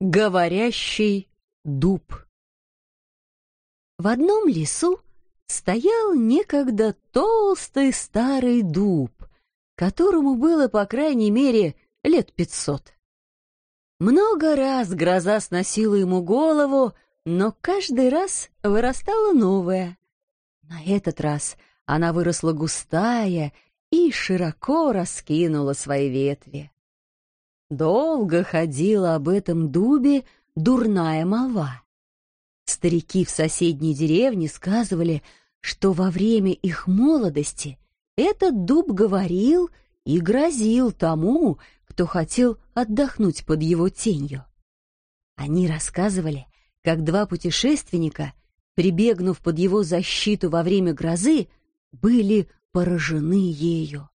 Говорящий дуб В одном лесу стоял некогда толстый старый дуб, которому было, по крайней мере, лет пятьсот. Много раз гроза сносила ему голову, но каждый раз вырастала новая. На этот раз она выросла густая и широко раскинула свои ветви. Долго ходила об этом дубе дурная молва. Старики в соседней деревне сказывали, что во время их молодости этот дуб говорил и грозил тому, кто хотел отдохнуть под его тенью. Они рассказывали, как два путешественника, прибегнув под его защиту во время грозы, были поражены ею.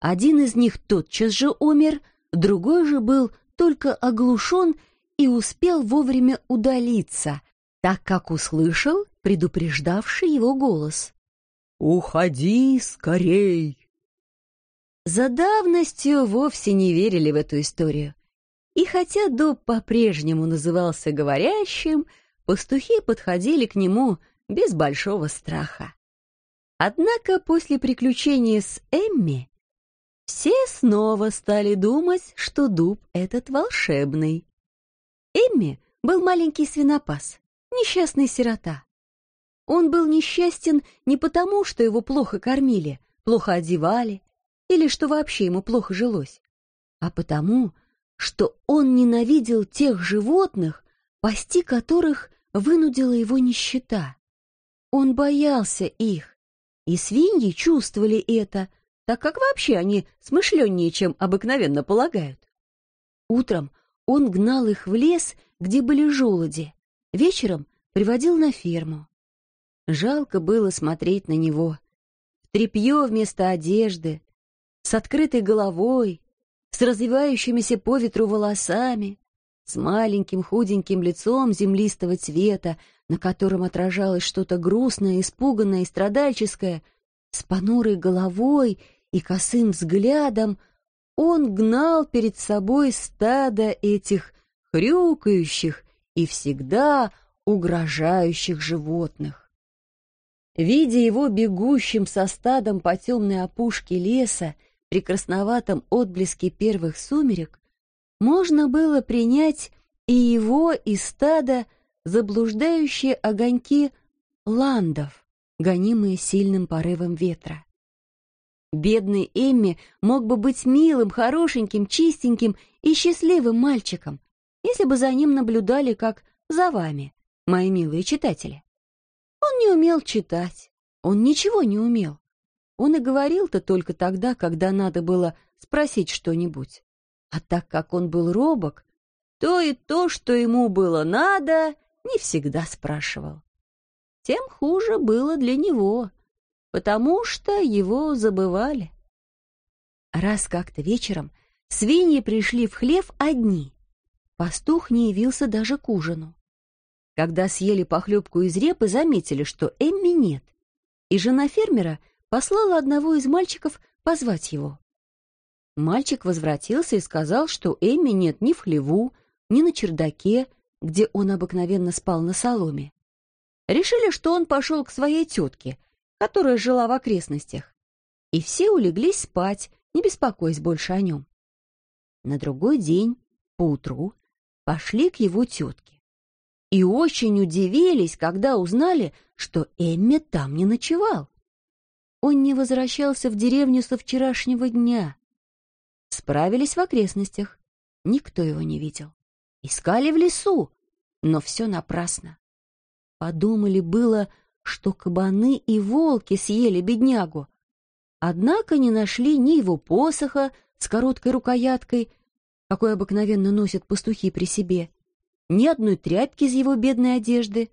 Один из них тотчас же умер, другой же был только оглушен и успел вовремя удалиться, так как услышал предупреждавший его голос. «Уходи скорей!» За давностью вовсе не верили в эту историю. И хотя дуб по-прежнему назывался говорящим, пастухи подходили к нему без большого страха. Однако после приключения с Эмми все снова стали думать, что дуб этот волшебный. Эмми был маленький свинопас, несчастный сирота. Он был несчастен не потому, что его плохо кормили, плохо одевали или что вообще ему плохо жилось, а потому, что он ненавидел тех животных, пасти которых вынудила его нищета. Он боялся их, и свиньи чувствовали это, так как вообще они смышленнее, чем обыкновенно полагают. Утром он гнал их в лес, где были желуди, вечером приводил на ферму. Жалко было смотреть на него. В тряпье вместо одежды, с открытой головой, с развивающимися по ветру волосами, с маленьким худеньким лицом землистого цвета, на котором отражалось что-то грустное, испуганное и страдальческое, с понурой головой и косым взглядом, он гнал перед собой стадо этих хрюкающих и всегда угрожающих животных. Видя его бегущим со стадом по темной опушке леса при красноватом отблеске первых сумерек, можно было принять и его, и стадо заблуждающие огоньки ландов, гонимые сильным порывом ветра. Бедный Эмми мог бы быть милым, хорошеньким, чистеньким и счастливым мальчиком, если бы за ним наблюдали, как за вами, мои милые читатели. Он не умел читать, он ничего не умел. Он и говорил-то только тогда, когда надо было спросить что-нибудь. А так как он был робок, то и то, что ему было надо, не всегда спрашивал. Тем хуже было для него, потому что его забывали. Раз как-то вечером свиньи пришли в хлев одни. Пастух не явился даже к ужину. Когда съели похлебку из репы, заметили, что Эмми нет, и жена фермера послала одного из мальчиков позвать его. Мальчик возвратился и сказал, что Эмми нет ни в хлеву, ни на чердаке, где он обыкновенно спал на соломе. Решили, что он пошел к своей тетке, которая жила в окрестностях, и все улеглись спать, не беспокоясь больше о нем. На другой день, поутру, пошли к его тетке. И очень удивились, когда узнали, что Эмми там не ночевал. Он не возвращался в деревню со вчерашнего дня. Справились в окрестностях. Никто его не видел. Искали в лесу, но все напрасно. Подумали было, что кабаны и волки съели беднягу. Однако не нашли ни его посоха с короткой рукояткой, какой обыкновенно носят пастухи при себе, ни одной тряпки из его бедной одежды,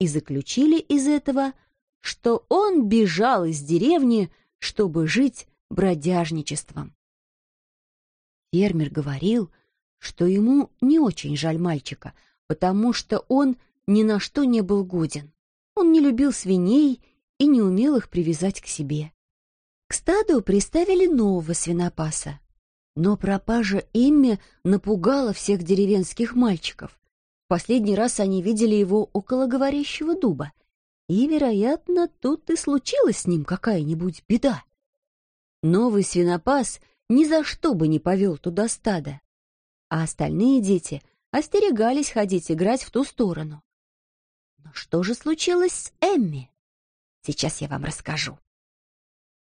и заключили из этого, что он бежал из деревни, чтобы жить бродяжничеством. Фермер говорил, что ему не очень жаль мальчика, потому что он ни на что не был годен. Он не любил свиней и не умел их привязать к себе. К стаду приставили нового свинопаса. Но пропажа Эмми напугала всех деревенских мальчиков. Последний раз они видели его около говорящего дуба. И, вероятно, тут и случилась с ним какая-нибудь беда. Новый свинопас ни за что бы не повел туда стадо. А остальные дети остерегались ходить играть в ту сторону. Но что же случилось с Эмми? Сейчас я вам расскажу.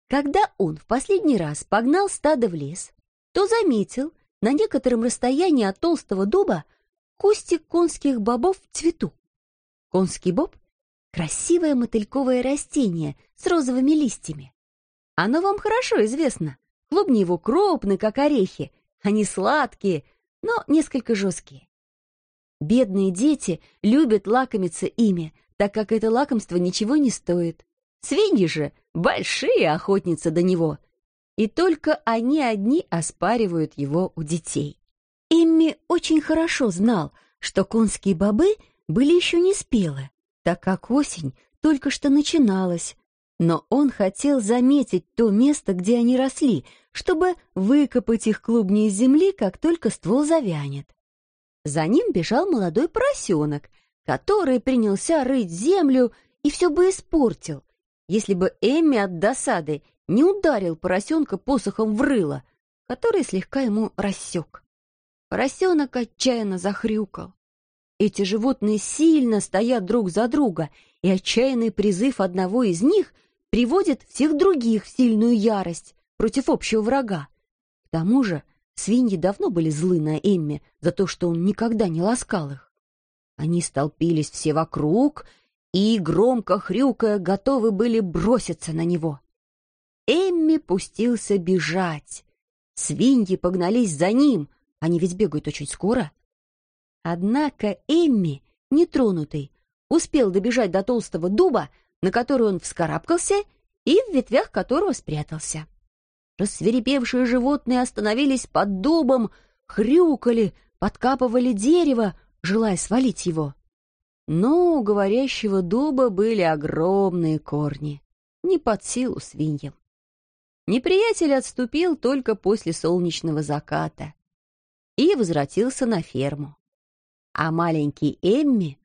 Когда он в последний раз погнал стадо в лес, то заметил на некотором расстоянии от толстого дуба кустик конских бобов в цвету. Конский боб — красивое мотыльковое растение с розовыми листьями. Оно вам хорошо известно. Клубни его крупны, как орехи. Они сладкие, но несколько жесткие. Бедные дети любят лакомиться ими, так как это лакомство ничего не стоит. Свиньи же — большие охотницы до него — и только они одни оспаривают его у детей. Имми очень хорошо знал, что конские бобы были еще не спелы, так как осень только что начиналась, но он хотел заметить то место, где они росли, чтобы выкопать их клубни из земли, как только ствол завянет. За ним бежал молодой поросенок, который принялся рыть землю и все бы испортил, если бы Эмми от досады не ударил поросенка посохом в рыло, который слегка ему рассек. Поросенок отчаянно захрюкал. Эти животные сильно стоят друг за друга, и отчаянный призыв одного из них приводит всех других в сильную ярость против общего врага. К тому же свиньи давно были злы на Эмми за то, что он никогда не ласкал их. Они столпились все вокруг и, громко хрюкая, готовы были броситься на него. Эмми пустился бежать. Свиньи погнались за ним, они ведь бегают очень скоро. Однако Эмми, нетронутый, успел добежать до толстого дуба, на который он вскарабкался и в ветвях которого спрятался. Рассверепевшие животные остановились под дубом, хрюкали, подкапывали дерево, желая свалить его. Но у говорящего дуба были огромные корни, не под силу свиньям. Неприятель отступил только после солнечного заката и возвратился на ферму. А маленький Эмми,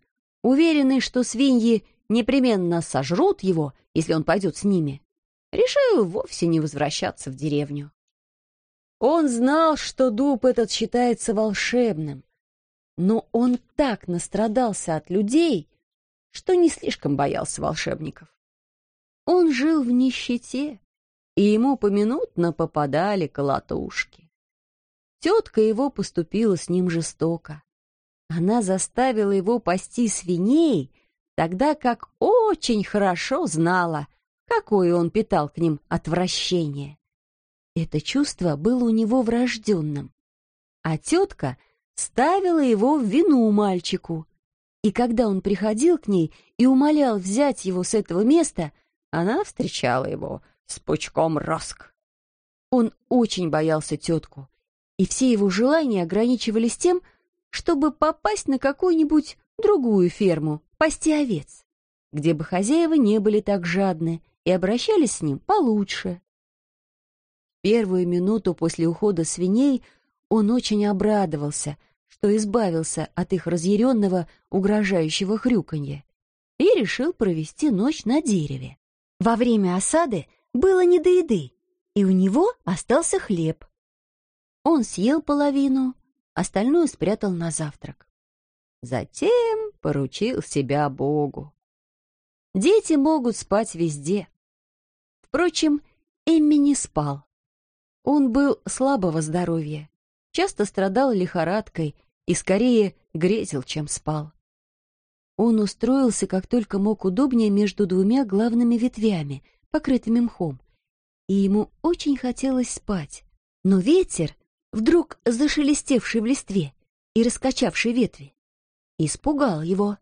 уверенный, что свиньи непременно сожрут его, если он пойдет с ними, решил вовсе не возвращаться в деревню. Он знал, что дуб этот считается волшебным, но он так настрадался от людей, что не слишком боялся волшебников. Он жил в нищете, и ему поминутно попадали колотушки. Тетка его поступила с ним жестоко. Она заставила его пасти свиней, тогда как очень хорошо знала, какое он питал к ним отвращение. Это чувство было у него врожденным, а тетка ставила его в вину мальчику, и когда он приходил к ней и умолял взять его с этого места, она встречала его — с пучком роск. Он очень боялся тетку, и все его желания ограничивались тем, чтобы попасть на какую-нибудь другую ферму, пасти овец, где бы хозяева не были так жадны и обращались с ним получше. Первую минуту после ухода свиней он очень обрадовался, что избавился от их разъяренного, угрожающего хрюканья, и решил провести ночь на дереве. Во время осады было не до еды, и у него остался хлеб. Он съел половину, остальную спрятал на завтрак. Затем поручил себя Богу. Дети могут спать везде. Впрочем, Эмми не спал. Он был слабого здоровья, часто страдал лихорадкой и скорее грезил, чем спал. Он устроился как только мог удобнее между двумя главными ветвями — покрытыми мхом, и ему очень хотелось спать. Но ветер, вдруг зашелестевший в листве и раскачавший ветви, испугал его.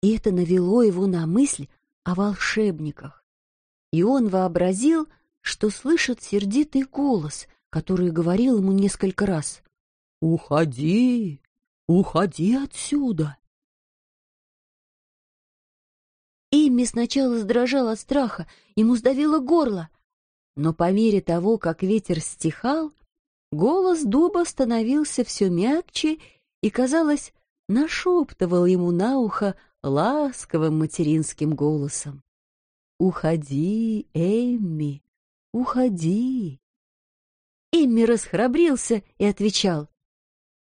И это навело его на мысль о волшебниках. И он вообразил, что слышит сердитый голос, который говорил ему несколько раз «Уходи, уходи отсюда!» Имми сначала задрожал от страха, ему сдавило горло. Но по мере того, как ветер стихал, Голос дуба становился все мягче и, казалось, нашептывал ему на ухо ласковым материнским голосом. «Уходи, Эмми, уходи!» Эмми расхрабрился и отвечал.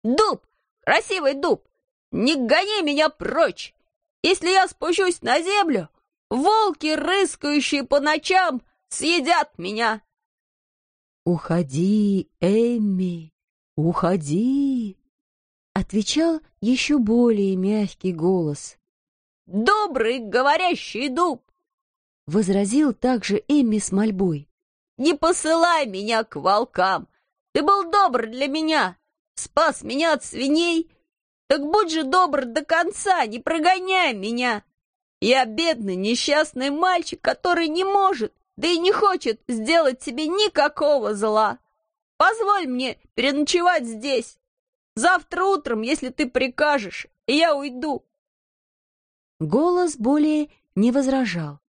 «Дуб, красивый дуб, не гони меня прочь! Если я спущусь на землю, волки, рыскающие по ночам, съедят меня!» «Уходи, Эмми, уходи!» — отвечал еще более мягкий голос. «Добрый говорящий дуб!» — возразил также Эмми с мольбой. «Не посылай меня к волкам! Ты был добр для меня, спас меня от свиней, так будь же добр до конца, не прогоняй меня! Я бедный несчастный мальчик, который не может, да и не хочет сделать тебе никакого зла. Позволь мне переночевать здесь. Завтра утром, если ты прикажешь, я уйду. Голос более не возражал,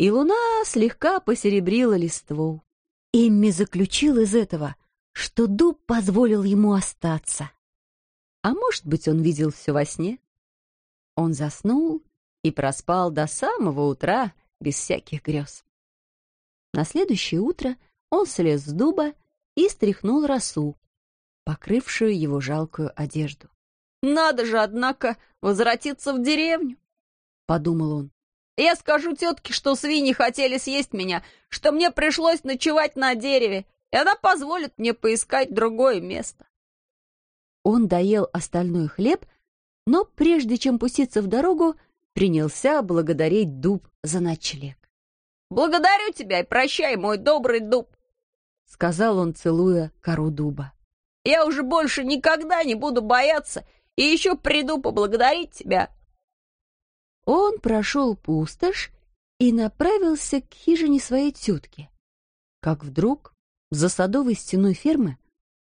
и луна слегка посеребрила листву. Эмми заключил из этого, что дуб позволил ему остаться. А может быть, он видел все во сне? Он заснул и проспал до самого утра без всяких грез. На следующее утро он слез с дуба и стряхнул росу, покрывшую его жалкую одежду. «Надо же, однако, возвратиться в деревню!» — подумал он. «Я скажу тетке, что свиньи хотели съесть меня, что мне пришлось ночевать на дереве, и она позволит мне поискать другое место». Он доел остальной хлеб, но прежде чем пуститься в дорогу, принялся благодарить дуб за ночлег. «Благодарю тебя и прощай, мой добрый дуб!» — сказал он, целуя кору дуба. «Я уже больше никогда не буду бояться и еще приду поблагодарить тебя!» Он прошел пустошь и направился к хижине своей тетки, как вдруг за садовой стеной фермы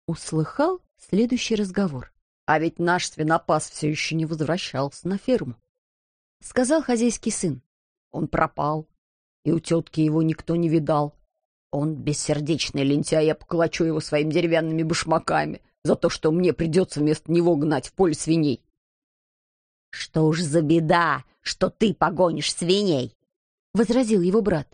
услыхал следующий разговор. «А ведь наш свинопас все еще не возвращался на ферму», — сказал хозяйский сын. «Он пропал, и у тетки его никто не видал. Он бессердечный лентяй, я поколочу его своими деревянными башмаками за то, что мне придется вместо него гнать в поле свиней». «Что уж за беда, что ты погонишь свиней!» — возразил его брат.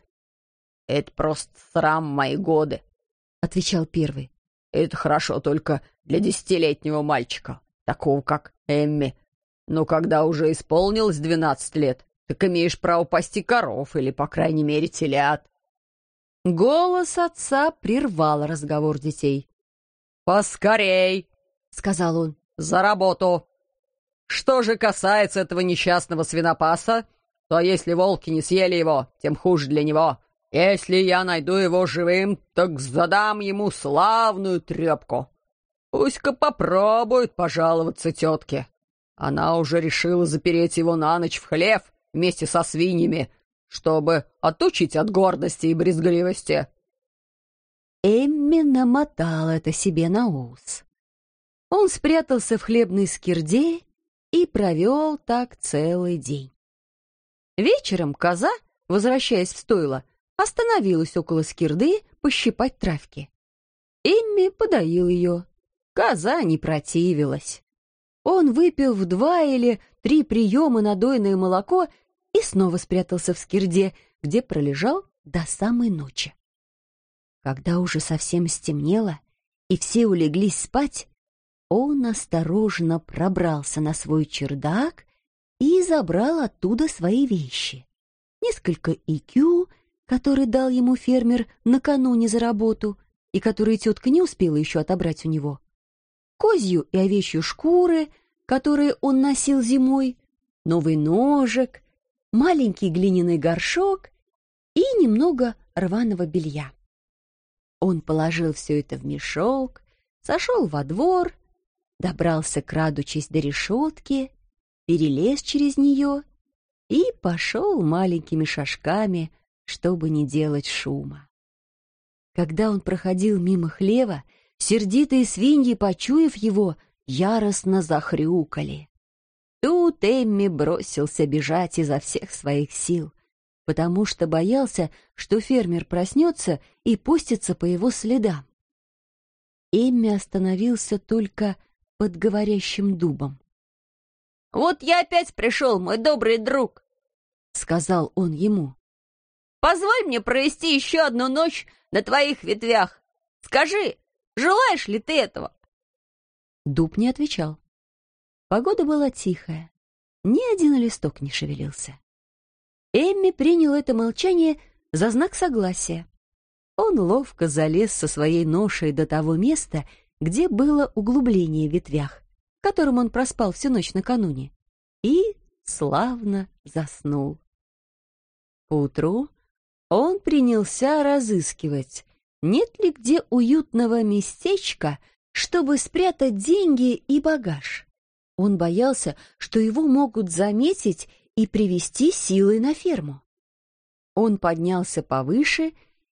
«Это просто срам мои годы», — отвечал первый. «Это хорошо только для десятилетнего мальчика, такого как Эмми. Но когда уже исполнилось двенадцать лет, так имеешь право пасти коров или, по крайней мере, телят. Голос отца прервал разговор детей. «Поскорей!» — сказал он. «За работу! Что же касается этого несчастного свинопаса, то если волки не съели его, тем хуже для него. Если я найду его живым, так задам ему славную трепку. Пусть-ка попробует пожаловаться тетке. Она уже решила запереть его на ночь в хлев вместе со свиньями, чтобы отучить от гордости и брезгливости. Эмми намотал это себе на ус. Он спрятался в хлебной скирде и провел так целый день. Вечером коза, возвращаясь в стойло, остановилась около скирды пощипать травки. Эмми подоил ее. Коза не противилась. Он выпил в два или три приема надойное молоко и снова спрятался в скирде, где пролежал до самой ночи. Когда уже совсем стемнело и все улеглись спать, он осторожно пробрался на свой чердак и забрал оттуда свои вещи. Несколько икю, который дал ему фермер накануне за работу и которые тетка не успела еще отобрать у него, козью и овечью шкуры, которые он носил зимой, новый ножик, маленький глиняный горшок и немного рваного белья. Он положил все это в мешок, сошел во двор, добрался, крадучись до решетки, перелез через нее и пошел маленькими шажками, чтобы не делать шума. Когда он проходил мимо хлева, Сердитые свиньи, почуяв его, яростно захрюкали. Тут Эмми бросился бежать изо всех своих сил, потому что боялся, что фермер проснется и пустится по его следам. Эмми остановился только под говорящим дубом. «Вот я опять пришел, мой добрый друг», — сказал он ему. «Позволь мне провести еще одну ночь на твоих ветвях. Скажи, желаешь ли ты этого?» Дуб не отвечал. Погода была тихая, ни один листок не шевелился. Эмми принял это молчание за знак согласия. Он ловко залез со своей ношей до того места, где было углубление в ветвях, в котором он проспал всю ночь накануне, и славно заснул. Поутру он принялся разыскивать, нет ли где уютного местечка, чтобы спрятать деньги и багаж. Он боялся, что его могут заметить и привести силой на ферму. Он поднялся повыше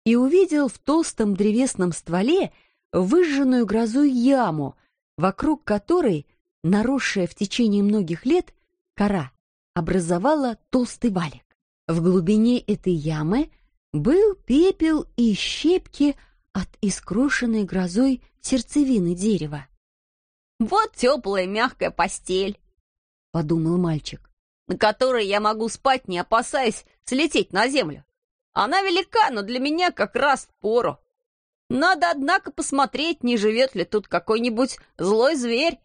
и увидел в толстом древесном стволе выжженную грозой яму, вокруг которой, наросшая в течение многих лет, кора образовала толстый валик. В глубине этой ямы был пепел и щепки от искрошенной грозой сердцевины дерева. «Вот теплая мягкая постель», — подумал мальчик, «на которой я могу спать, не опасаясь слететь на землю. Она велика, но для меня как раз пору. Надо, однако, посмотреть, не живет ли тут какой-нибудь злой зверь».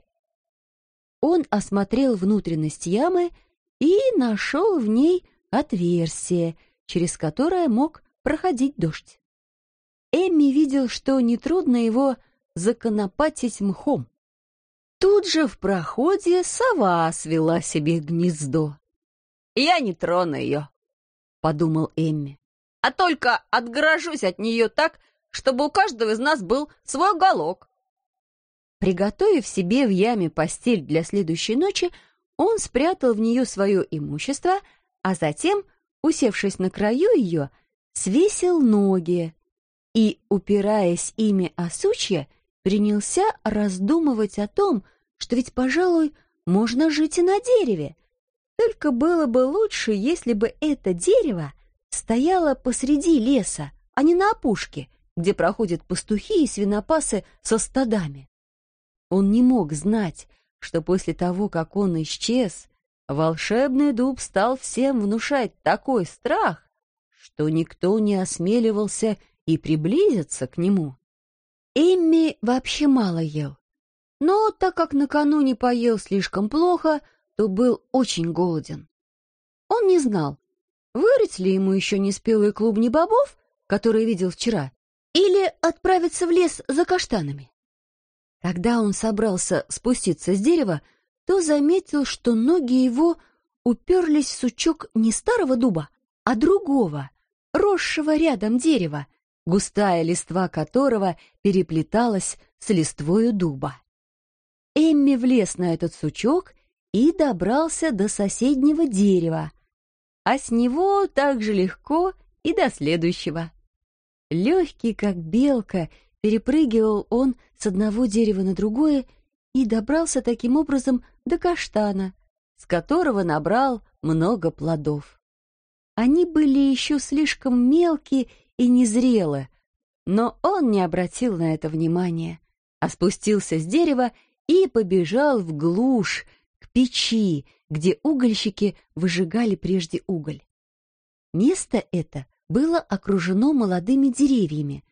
Он осмотрел внутренность ямы и нашел в ней отверстие, через которое мог проходить дождь. Эмми видел, что нетрудно его законопатить мхом. Тут же в проходе сова свела себе гнездо. «Я не трону ее», — подумал Эмми, «а только отгорожусь от нее так, чтобы у каждого из нас был свой уголок». Приготовив себе в яме постель для следующей ночи, он спрятал в нее свое имущество, а затем, усевшись на краю ее, свесил ноги и, упираясь ими о сучья, принялся раздумывать о том, что ведь, пожалуй, можно жить и на дереве. Только было бы лучше, если бы это дерево стояло посреди леса, а не на опушке, где проходят пастухи и свинопасы со стадами. Он не мог знать, что после того, как он исчез, волшебный дуб стал всем внушать такой страх, что никто не осмеливался и приблизиться к нему. Эмми вообще мало ел. Но так как накануне поел слишком плохо, то был очень голоден. Он не знал, вырыть ли ему еще неспелые клубни бобов, которые видел вчера, или отправиться в лес за каштанами. Когда он собрался спуститься с дерева, то заметил, что ноги его уперлись в сучок не старого дуба, а другого, росшего рядом дерева, густая листва которого переплеталась с листвою дуба. Эмми влез на этот сучок и добрался до соседнего дерева, а с него так же легко и до следующего. Легкий, как белка, перепрыгивал он с одного дерева на другое и добрался таким образом до каштана, с которого набрал много плодов. Они были еще слишком мелкие и незрело, но он не обратил на это внимания, а спустился с дерева и побежал в глушь, к печи, где угольщики выжигали прежде уголь. Место это было окружено молодыми деревьями,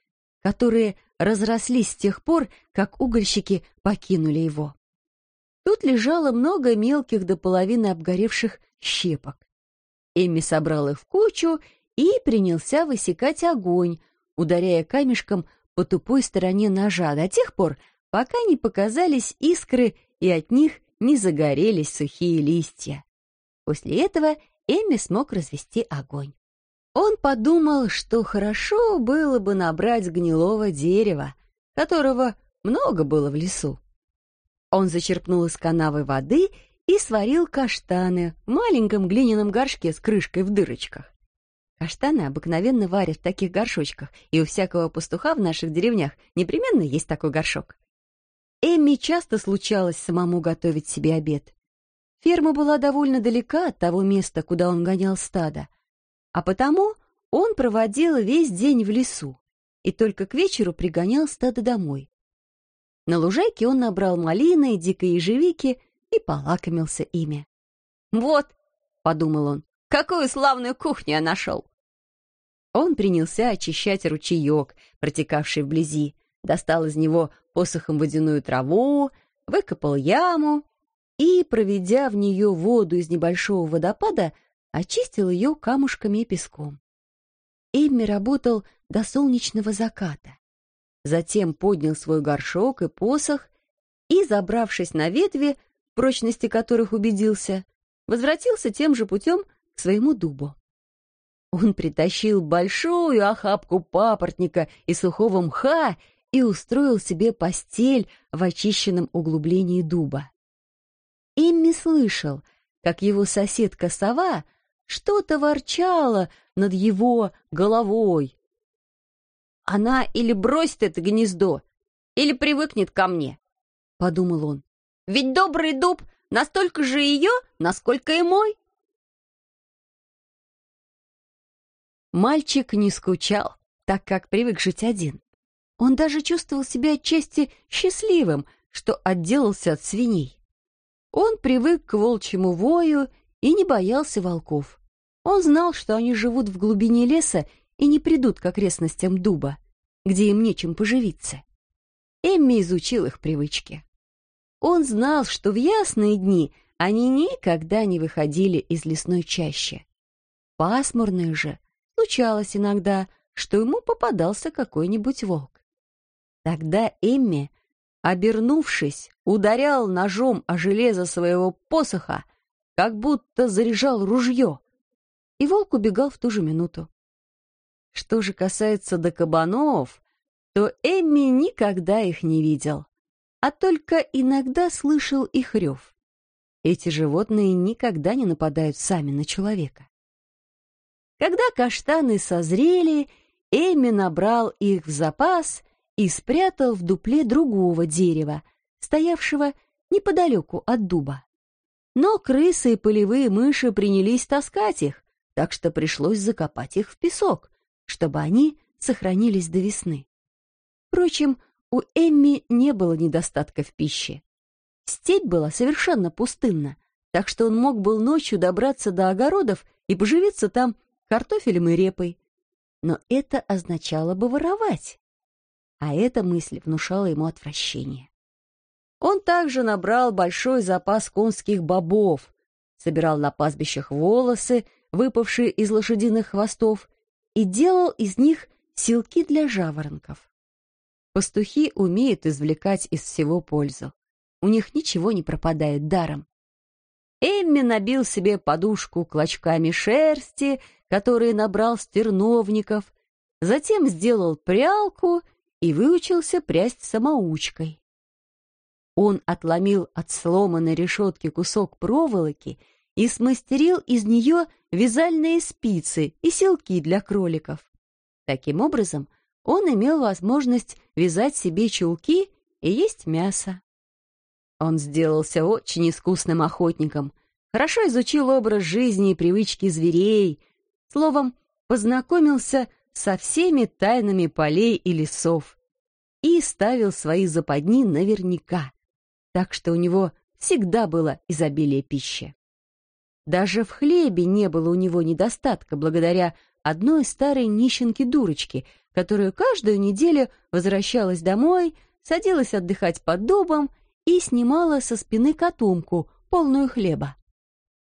которые разрослись с тех пор, как угольщики покинули его. Тут лежало много мелких до половины обгоревших щепок. Эмми собрал их в кучу и принялся высекать огонь, ударяя камешком по тупой стороне ножа до тех пор, пока не показались искры и от них не загорелись сухие листья. После этого Эми смог развести огонь. Он подумал, что хорошо было бы набрать гнилого дерева, которого много было в лесу. Он зачерпнул из канавы воды и сварил каштаны в маленьком глиняном горшке с крышкой в дырочках. Каштаны обыкновенно варят в таких горшочках, и у всякого пастуха в наших деревнях непременно есть такой горшок. Эмми часто случалось самому готовить себе обед. Ферма была довольно далека от того места, куда он гонял стадо, а потому он проводил весь день в лесу и только к вечеру пригонял стадо домой. На лужайке он набрал малины и дикой ежевики и полакомился ими. «Вот», — подумал он, — «какую славную кухню я нашел!» Он принялся очищать ручеек, протекавший вблизи, достал из него посохом водяную траву, выкопал яму и, проведя в нее воду из небольшого водопада, очистил ее камушками и песком. Эмми работал до солнечного заката. Затем поднял свой горшок и посох и, забравшись на ветви, прочности которых убедился, возвратился тем же путем к своему дубу. Он притащил большую охапку папоротника и сухого мха и устроил себе постель в очищенном углублении дуба. Эмми слышал, как его соседка-сова что-то ворчала над его головой. «Она или бросит это гнездо, или привыкнет ко мне», — подумал он. «Ведь добрый дуб настолько же ее, насколько и мой». Мальчик не скучал, так как привык жить один. Он даже чувствовал себя отчасти счастливым, что отделался от свиней. Он привык к волчьему вою и не боялся волков. Он знал, что они живут в глубине леса и не придут к окрестностям дуба, где им нечем поживиться. Эмми изучил их привычки. Он знал, что в ясные дни они никогда не выходили из лесной чащи. Пасмурные же случалось иногда, что ему попадался какой-нибудь волк. Тогда Эмми, обернувшись, ударял ножом о железо своего посоха, как будто заряжал ружье, и волк убегал в ту же минуту. Что же касается до кабанов, то Эмми никогда их не видел, а только иногда слышал их рев. Эти животные никогда не нападают сами на человека. Когда каштаны созрели, Эмми набрал их в запас и спрятал в дупле другого дерева, стоявшего неподалеку от дуба. Но крысы и полевые мыши принялись таскать их, так что пришлось закопать их в песок, чтобы они сохранились до весны. Впрочем, у Эмми не было недостатка в пище. Степь была совершенно пустынна, так что он мог был ночью добраться до огородов и поживиться там картофелем и репой. Но это означало бы воровать а эта мысль внушала ему отвращение. Он также набрал большой запас конских бобов, собирал на пастбищах волосы, выпавшие из лошадиных хвостов, и делал из них силки для жаворонков. Пастухи умеют извлекать из всего пользу. У них ничего не пропадает даром. Эмми набил себе подушку клочками шерсти, которые набрал с терновников, затем сделал прялку и выучился прясть самоучкой. Он отломил от сломанной решетки кусок проволоки и смастерил из нее вязальные спицы и селки для кроликов. Таким образом, он имел возможность вязать себе чулки и есть мясо. Он сделался очень искусным охотником, хорошо изучил образ жизни и привычки зверей, словом, познакомился со всеми тайнами полей и лесов и ставил свои западни наверняка, так что у него всегда было изобилие пищи. Даже в хлебе не было у него недостатка благодаря одной старой нищенке-дурочке, которая каждую неделю возвращалась домой, садилась отдыхать под дубом и снимала со спины котомку, полную хлеба.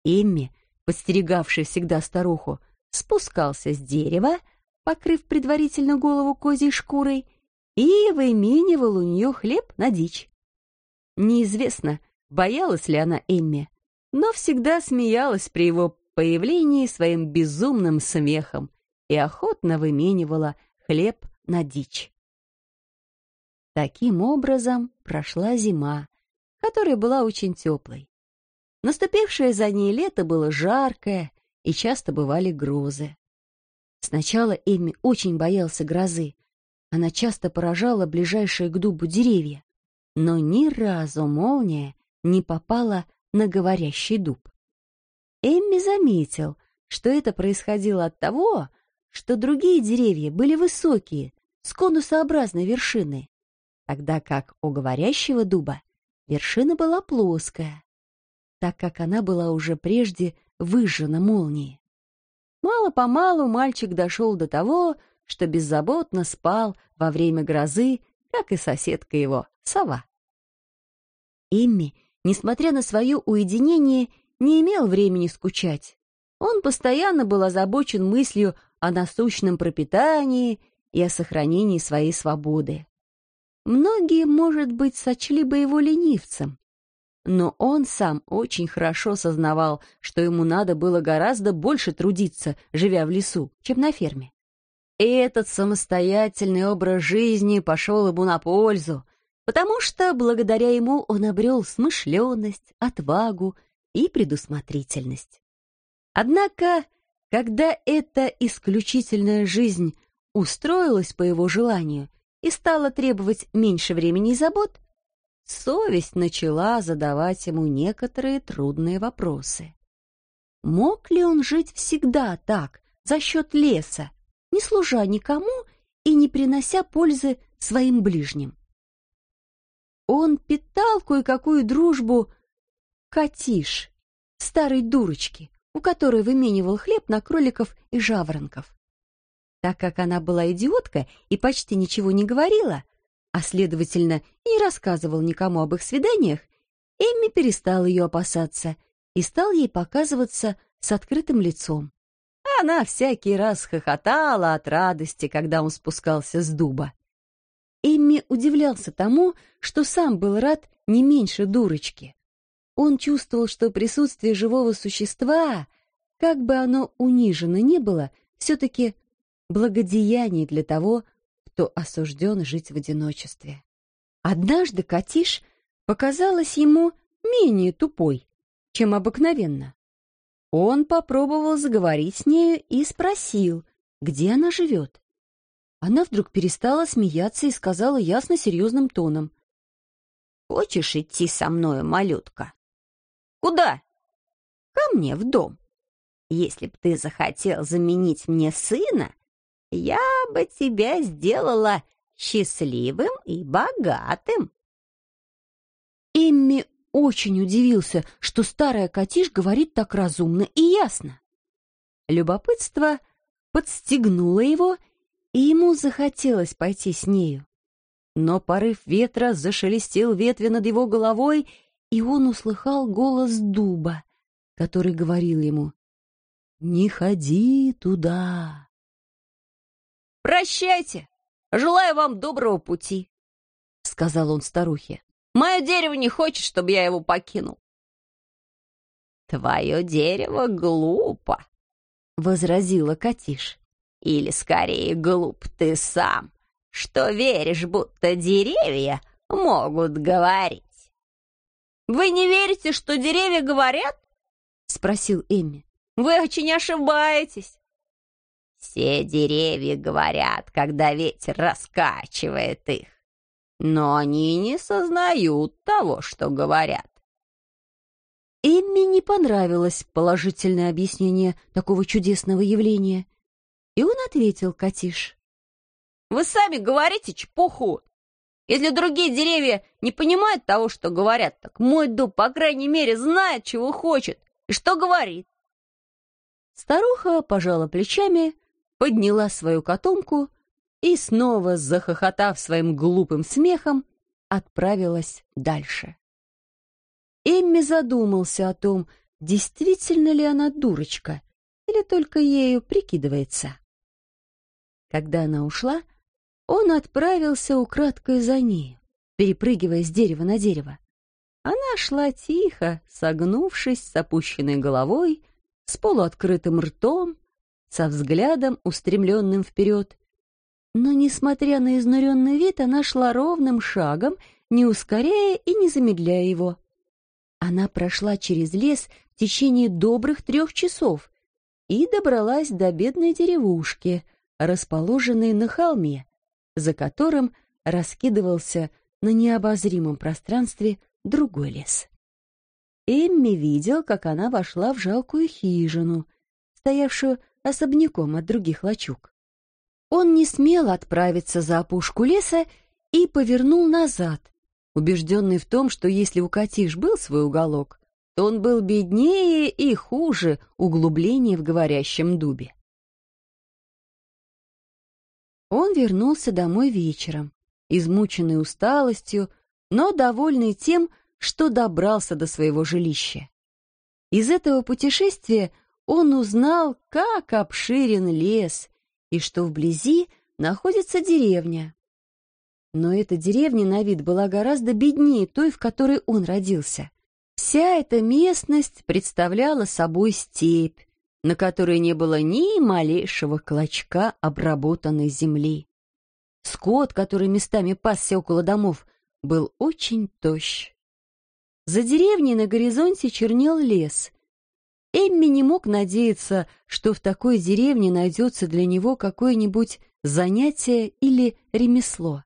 Эмми, подстерегавший всегда старуху, спускался с дерева, покрыв предварительно голову козьей шкурой, и выменивал у нее хлеб на дичь. Неизвестно, боялась ли она Эмми, но всегда смеялась при его появлении своим безумным смехом и охотно выменивала хлеб на дичь. Таким образом прошла зима, которая была очень теплой. Наступившее за ней лето было жаркое, и часто бывали грозы. Сначала Эмми очень боялся грозы. Она часто поражала ближайшие к дубу деревья, но ни разу молния не попала на говорящий дуб. Эмми заметил, что это происходило от того, что другие деревья были высокие, с конусообразной вершиной. тогда как у говорящего дуба вершина была плоская, так как она была уже прежде выжжена молнией. Мало-помалу мальчик дошел до того, что беззаботно спал во время грозы, как и соседка его, сова. Имми, несмотря на свое уединение, не имел времени скучать. Он постоянно был озабочен мыслью о насущном пропитании и о сохранении своей свободы. Многие, может быть, сочли бы его ленивцем, но он сам очень хорошо сознавал, что ему надо было гораздо больше трудиться, живя в лесу, чем на ферме. И этот самостоятельный образ жизни пошел ему на пользу, потому что благодаря ему он обрел смышленность, отвагу и предусмотрительность. Однако, когда эта исключительная жизнь устроилась по его желанию и стала требовать меньше времени и забот, совесть начала задавать ему некоторые трудные вопросы. Мог ли он жить всегда так, за счет леса, не служа никому и не принося пользы своим ближним? Он питал кое-какую дружбу Катиш, старой дурочки, у которой выменивал хлеб на кроликов и жаворонков. Так как она была идиотка и почти ничего не говорила, а, следовательно, не рассказывал никому об их свиданиях, Эмми перестал ее опасаться и стал ей показываться с открытым лицом. Она всякий раз хохотала от радости, когда он спускался с дуба. Эмми удивлялся тому, что сам был рад не меньше дурочки. Он чувствовал, что присутствие живого существа, как бы оно унижено ни было, все-таки благодеяние для того, кто осужден жить в одиночестве. Однажды Катиш показалась ему менее тупой, чем обыкновенно. Он попробовал заговорить с нею и спросил, где она живет. Она вдруг перестала смеяться и сказала ясно серьезным тоном. «Хочешь идти со мною, малютка?» «Куда?» «Ко мне в дом. Если б ты захотел заменить мне сына, я бы тебя сделала счастливым и богатым. Эмми очень удивился, что старая Катиш говорит так разумно и ясно. Любопытство подстегнуло его, и ему захотелось пойти с нею. Но порыв ветра зашелестел ветви над его головой, и он услыхал голос дуба, который говорил ему «Не ходи туда». «Прощайте! Желаю вам доброго пути!» — сказал он старухе. «Мое дерево не хочет, чтобы я его покинул». «Твое дерево глупо!» — возразила Катиш. «Или, скорее, глуп ты сам, что веришь, будто деревья могут говорить». «Вы не верите, что деревья говорят?» — спросил Эмми. «Вы очень ошибаетесь. Все деревья говорят, когда ветер раскачивает их, но они не сознают того, что говорят. Эмми не понравилось положительное объяснение такого чудесного явления, и он ответил Катиш. «Вы сами говорите чепуху. Если другие деревья не понимают того, что говорят, так мой дуб, по крайней мере, знает, чего хочет и что говорит». Старуха пожала плечами, подняла свою котомку и, снова захохотав своим глупым смехом, отправилась дальше. Эмми задумался о том, действительно ли она дурочка или только ею прикидывается. Когда она ушла, он отправился украдкой за ней, перепрыгивая с дерева на дерево. Она шла тихо, согнувшись с опущенной головой, с полуоткрытым ртом, со взглядом, устремленным вперед. Но, несмотря на изнуренный вид, она шла ровным шагом, не ускоряя и не замедляя его. Она прошла через лес в течение добрых трех часов и добралась до бедной деревушки, расположенной на холме, за которым раскидывался на необозримом пространстве другой лес. Эмми видел, как она вошла в жалкую хижину, стоявшую особняком от других лачуг. Он не смел отправиться за опушку леса и повернул назад, убежденный в том, что если у Катиш был свой уголок, то он был беднее и хуже углубления в говорящем дубе. Он вернулся домой вечером, измученный усталостью, но довольный тем, что добрался до своего жилища. Из этого путешествия он узнал, как обширен лес и что вблизи находится деревня. Но эта деревня на вид была гораздо беднее той, в которой он родился. Вся эта местность представляла собой степь, на которой не было ни малейшего клочка обработанной земли. Скот, который местами пасся около домов, был очень тощ. За деревней на горизонте чернел лес. Эмми не мог надеяться, что в такой деревне найдется для него какое-нибудь занятие или ремесло.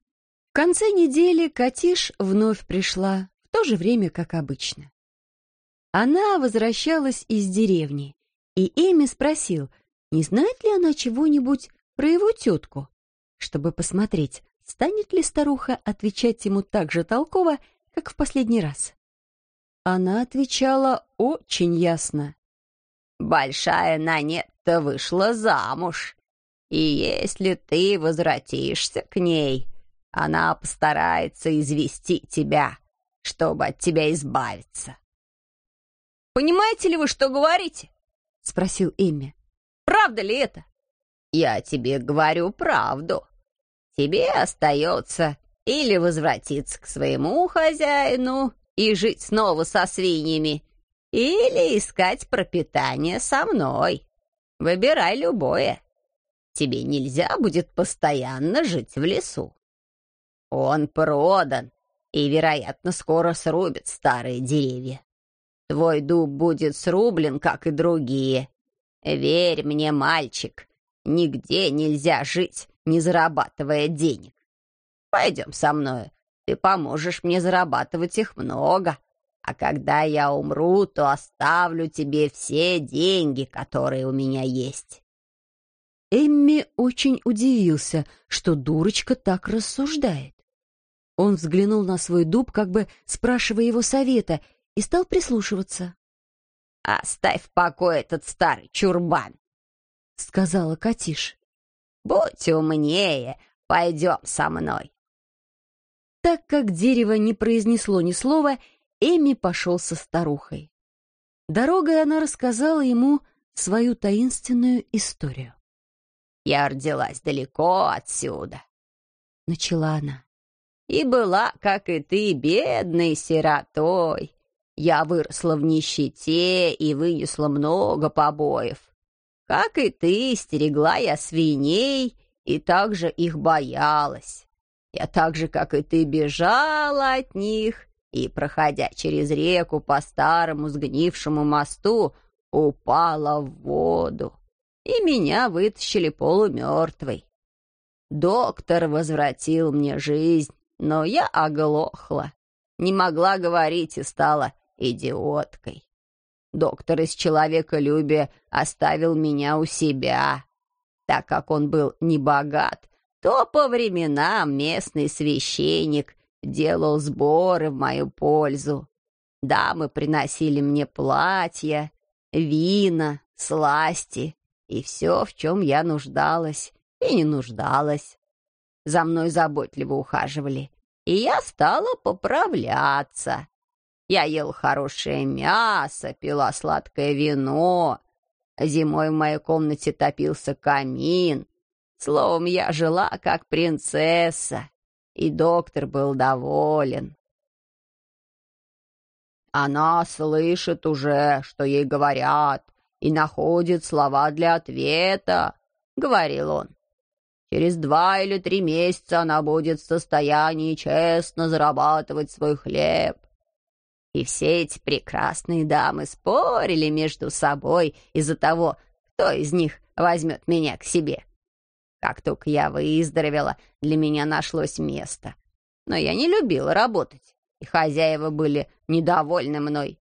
В конце недели Катиш вновь пришла, в то же время, как обычно. Она возвращалась из деревни, и Эми спросил, не знает ли она чего-нибудь про его тетку, чтобы посмотреть, станет ли старуха отвечать ему так же толково, как в последний раз. Она отвечала очень ясно. «Большая Нанетта вышла замуж, и если ты возвратишься к ней, она постарается извести тебя, чтобы от тебя избавиться. «Понимаете ли вы, что говорите?» — спросил Эмми. «Правда ли это?» «Я тебе говорю правду. Тебе остается или возвратиться к своему хозяину и жить снова со свиньями, или искать пропитание со мной. Выбирай любое. Тебе нельзя будет постоянно жить в лесу. Он продан, и, вероятно, скоро срубит старые деревья. Твой дуб будет срублен, как и другие. Верь мне, мальчик, нигде нельзя жить, не зарабатывая денег. Пойдем со мной, ты поможешь мне зарабатывать их много. А когда я умру, то оставлю тебе все деньги, которые у меня есть». Эмми очень удивился, что дурочка так рассуждает. Он взглянул на свой дуб, как бы спрашивая его совета, и стал прислушиваться. «Оставь в покое этот старый чурбан», — сказала Катиш. «Будь умнее, пойдем со мной». Так как дерево не произнесло ни слова, Эми пошел со старухой. Дорогой она рассказала ему свою таинственную историю. «Я родилась далеко отсюда», — начала она и была, как и ты, бедной сиротой. Я выросла в нищете и вынесла много побоев. Как и ты, стерегла я свиней и также их боялась. Я так же, как и ты, бежала от них и, проходя через реку по старому сгнившему мосту, упала в воду, и меня вытащили полумертвой. Доктор возвратил мне жизнь, но я оглохла, не могла говорить и стала идиоткой. Доктор из человеколюбия оставил меня у себя. Так как он был небогат, то по временам местный священник делал сборы в мою пользу. Дамы приносили мне платья, вина, сласти и все, в чем я нуждалась и не нуждалась. За мной заботливо ухаживали, и я стала поправляться. Я ел хорошее мясо, пила сладкое вино. Зимой в моей комнате топился камин. Словом, я жила как принцесса, и доктор был доволен. Она слышит уже, что ей говорят, и находит слова для ответа, — говорил он. Через два или три месяца она будет в состоянии честно зарабатывать свой хлеб. И все эти прекрасные дамы спорили между собой из-за того, кто из них возьмет меня к себе. Как только я выздоровела, для меня нашлось место. Но я не любила работать, и хозяева были недовольны мной.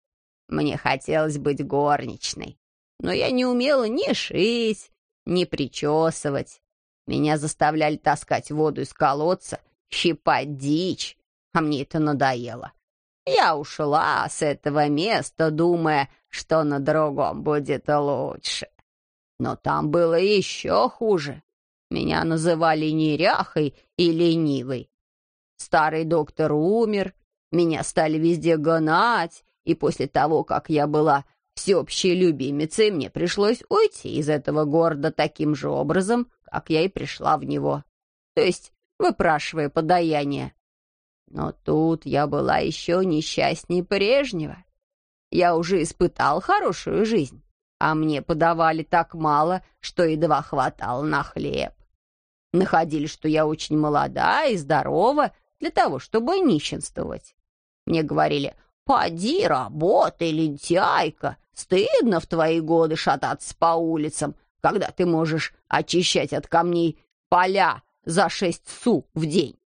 Мне хотелось быть горничной, но я не умела ни шить, ни причесывать. Меня заставляли таскать воду из колодца щипать дичь, а мне это надоело. Я ушла с этого места, думая, что на другом будет лучше. Но там было еще хуже. Меня называли неряхой и ленивой. Старый доктор умер, меня стали везде гонать, и после того, как я была всеобщей любимицей, мне пришлось уйти из этого города таким же образом, как я и пришла в него. То есть выпрашивая подаяние. Но тут я была еще несчастней прежнего. Я уже испытал хорошую жизнь, а мне подавали так мало, что едва хватало на хлеб. Находили, что я очень молода и здорова для того, чтобы нищенствовать. Мне говорили, «Поди, работай, лентяйка, стыдно в твои годы шататься по улицам, когда ты можешь очищать от камней поля за шесть су в день».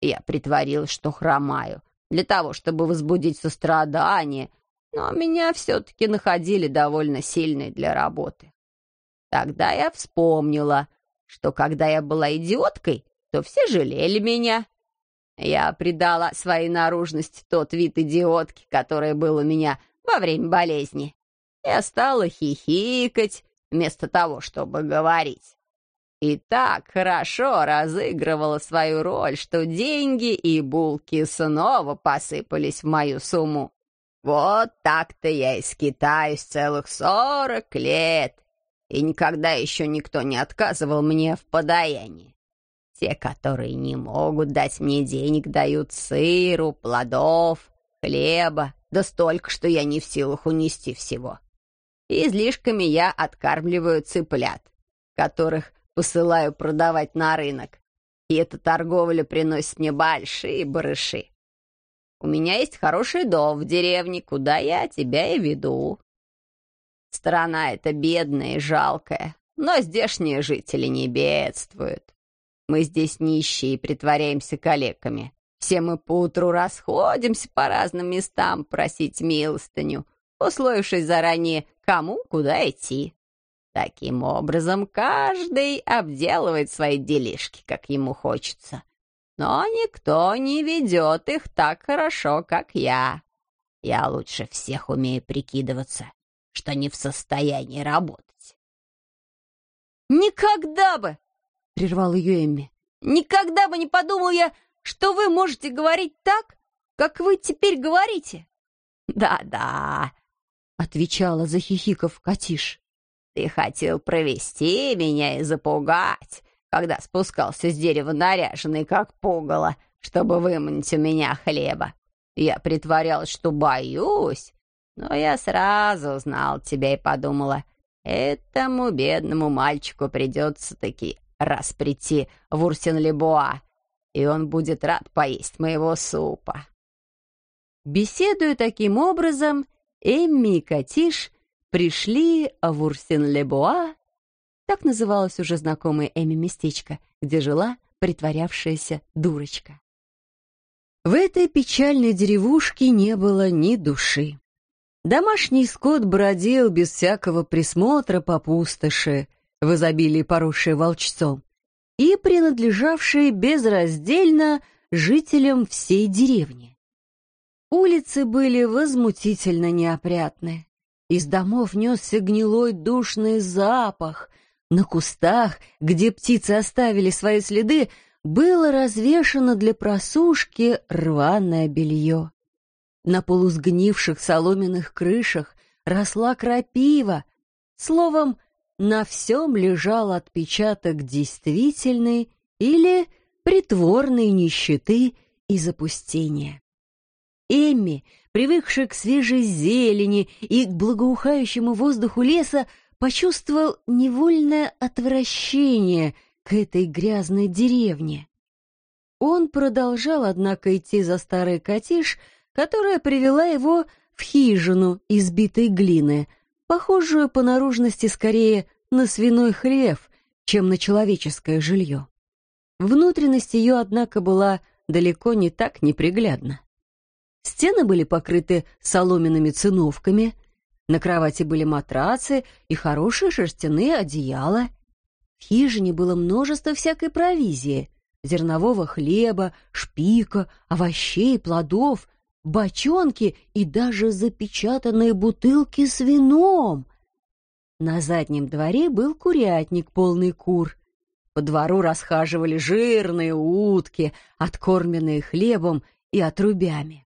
Я притворилась, что хромаю, для того, чтобы возбудить сострадание, но меня все-таки находили довольно сильной для работы. Тогда я вспомнила, что когда я была идиоткой, то все жалели меня. Я придала своей наружности тот вид идиотки, который был у меня во время болезни. Я стала хихикать вместо того, чтобы говорить. И так хорошо разыгрывала свою роль, что деньги и булки снова посыпались в мою сумму. Вот так-то я и скитаюсь целых сорок лет, и никогда еще никто не отказывал мне в подаянии. Те, которые не могут дать мне денег, дают сыру, плодов, хлеба, да столько, что я не в силах унести всего. И излишками я откармливаю цыплят, которых посылаю продавать на рынок. И эта торговля приносит мне большие барыши. У меня есть хороший дом в деревне, куда я тебя и веду. Страна эта бедная и жалкая, но здешние жители не бедствуют. Мы здесь нищие и притворяемся калеками. Все мы поутру расходимся по разным местам просить милостыню, условившись заранее, кому куда идти. Таким образом, каждый обделывает свои делишки, как ему хочется. Но никто не ведет их так хорошо, как я. Я лучше всех умею прикидываться, что не в состоянии работать. «Никогда бы!» — прервал ее Эмми. «Никогда бы не подумал я, что вы можете говорить так, как вы теперь говорите». «Да-да», — отвечала, захихиков Катиш. Ты хотел провести меня и запугать, когда спускался с дерева наряженный, как пугало, чтобы выманить у меня хлеба. Я притворялась, что боюсь, но я сразу узнал тебя и подумала, этому бедному мальчику придется таки раз прийти в Урсен-Лебуа, и он будет рад поесть моего супа. Беседуя таким образом, Эмми и Катиш пришли в Урсин-ле-Буа, так называлось уже знакомое Эми местечко, где жила притворявшаяся дурочка. В этой печальной деревушке не было ни души. Домашний скот бродил без всякого присмотра по пустоши, в изобилии поросшей волчцом, и принадлежавший безраздельно жителям всей деревни. Улицы были возмутительно неопрятны. Из домов несся гнилой душный запах. На кустах, где птицы оставили свои следы, было развешано для просушки рваное белье. На полусгнивших соломенных крышах росла крапива. Словом, на всем лежал отпечаток действительной или притворной нищеты и запустения. Эмми привыкший к свежей зелени и к благоухающему воздуху леса, почувствовал невольное отвращение к этой грязной деревне. Он продолжал, однако, идти за старой котиш, которая привела его в хижину из битой глины, похожую по наружности скорее на свиной хлев, чем на человеческое жилье. Внутренность ее, однако, была далеко не так неприглядна. Стены были покрыты соломенными циновками, на кровати были матрацы и хорошие шерстяные одеяла. В хижине было множество всякой провизии, зернового хлеба, шпика, овощей, плодов, бочонки и даже запечатанные бутылки с вином. На заднем дворе был курятник, полный кур. По двору расхаживали жирные утки, откормленные хлебом и отрубями.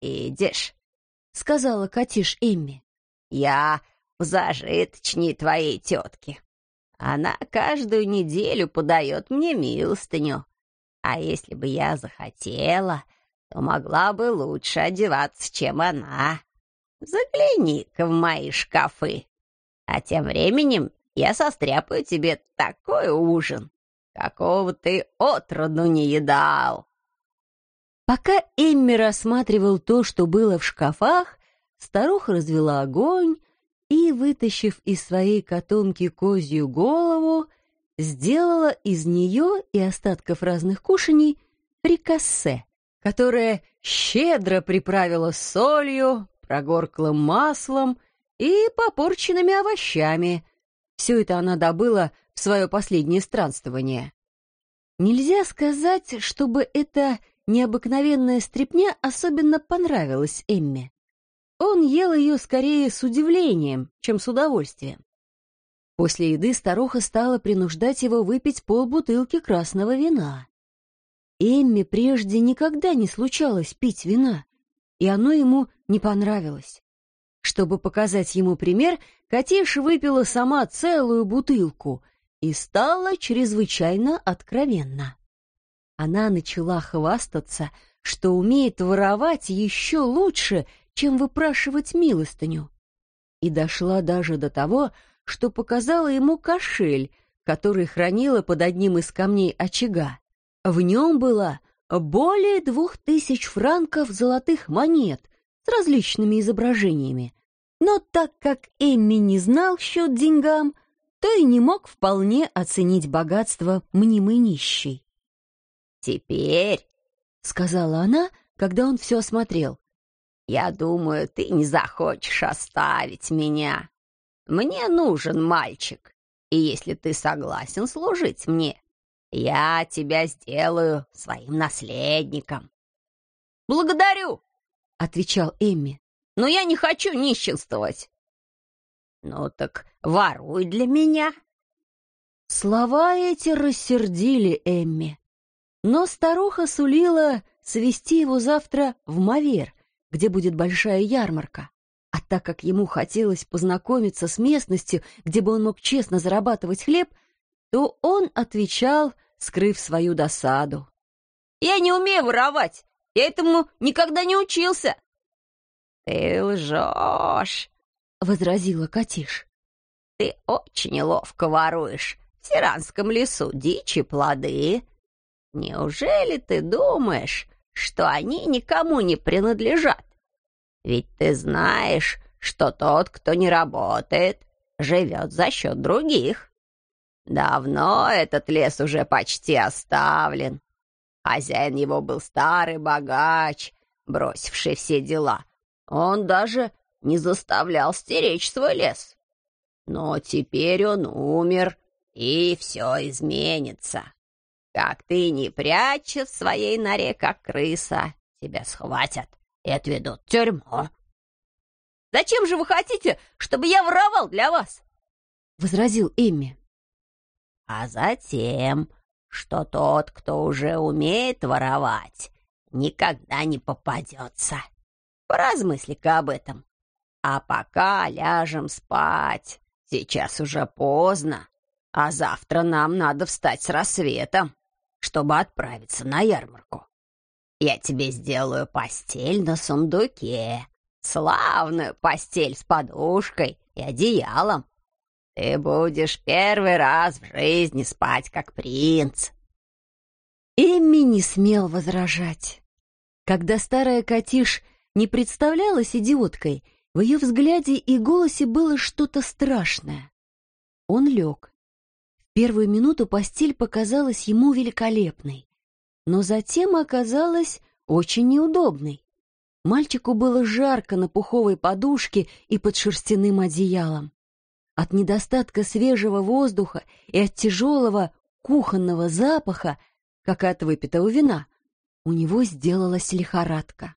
«Идешь», — сказала Катиш Эмми, — «я зажиточней твоей тетки. Она каждую неделю подает мне милостыню. А если бы я захотела, то могла бы лучше одеваться, чем она. Загляни-ка в мои шкафы. А тем временем я состряпаю тебе такой ужин, какого ты отроду не едал. Пока Эмми рассматривал то, что было в шкафах, старуха развела огонь и, вытащив из своей котомки козью голову, сделала из нее и остатков разных кушаний прикассе, которое щедро приправила солью, прогорклым маслом и попорченными овощами. Все это она добыла в свое последнее странствование. Нельзя сказать, чтобы эта необыкновенная стряпня особенно понравилась Эмме. Он ел ее скорее с удивлением, чем с удовольствием. После еды старуха стала принуждать его выпить полбутылки красного вина. Эмме прежде никогда не случалось пить вина, и оно ему не понравилось. Чтобы показать ему пример, Катиш выпила сама целую бутылку и стала чрезвычайно откровенна. Она начала хвастаться, что умеет воровать еще лучше, чем выпрашивать милостыню. И дошла даже до того, что показала ему кошель, который хранила под одним из камней очага. В нем было более двух тысяч франков золотых монет с различными изображениями. Но так как Эмми не знал счет деньгам, то и не мог вполне оценить богатство мнимой нищей. «Теперь», — сказала она, когда он все осмотрел, «я думаю, ты не захочешь оставить меня. Мне нужен мальчик, и если ты согласен служить мне, я тебя сделаю своим наследником». «Благодарю», — отвечал Эмми, «но я не хочу нищенствовать». «Ну так воруй для меня». Слова эти рассердили Эмми. Но старуха сулила свести его завтра в Мавер, где будет большая ярмарка. А так как ему хотелось познакомиться с местностью, где бы он мог честно зарабатывать хлеб, то он отвечал, скрыв свою досаду. «Я не умею воровать, я этому никогда не учился». «Ты лжешь», — возразила Катиш. «Ты очень ловко воруешь в Сиранском лесу дичь и плоды, Неужели ты думаешь, что они никому не принадлежат? Ведь ты знаешь, что тот, кто не работает, живет за счет других. Давно этот лес уже почти оставлен. Хозяин его был старый богач, бросивший все дела. Он даже не заставлял стеречь свой лес. Но теперь он умер, и все изменится. Как ты не прячешь в своей норе, как крыса, тебя схватят и отведут в тюрьму. «Зачем же вы хотите, чтобы я воровал для вас?» — возразил Эмми. «А затем, что тот, кто уже умеет воровать, никогда не попадется. Поразмысли-ка об этом. А пока ляжем спать. Сейчас уже поздно, а завтра нам надо встать с рассветом чтобы отправиться на ярмарку. Я тебе сделаю постель на сундуке, славную постель с подушкой и одеялом. Ты будешь первый раз в жизни спать как принц». Эмми не смел возражать. Когда старая Катиш не представлялась идиоткой, в ее взгляде и голосе было что-то страшное. Он лег первую минуту постель показалась ему великолепной, но затем оказалась очень неудобной. Мальчику было жарко на пуховой подушке и под шерстяным одеялом. От недостатка свежего воздуха и от тяжелого кухонного запаха как от выпитого вина. У него сделалась лихорадка.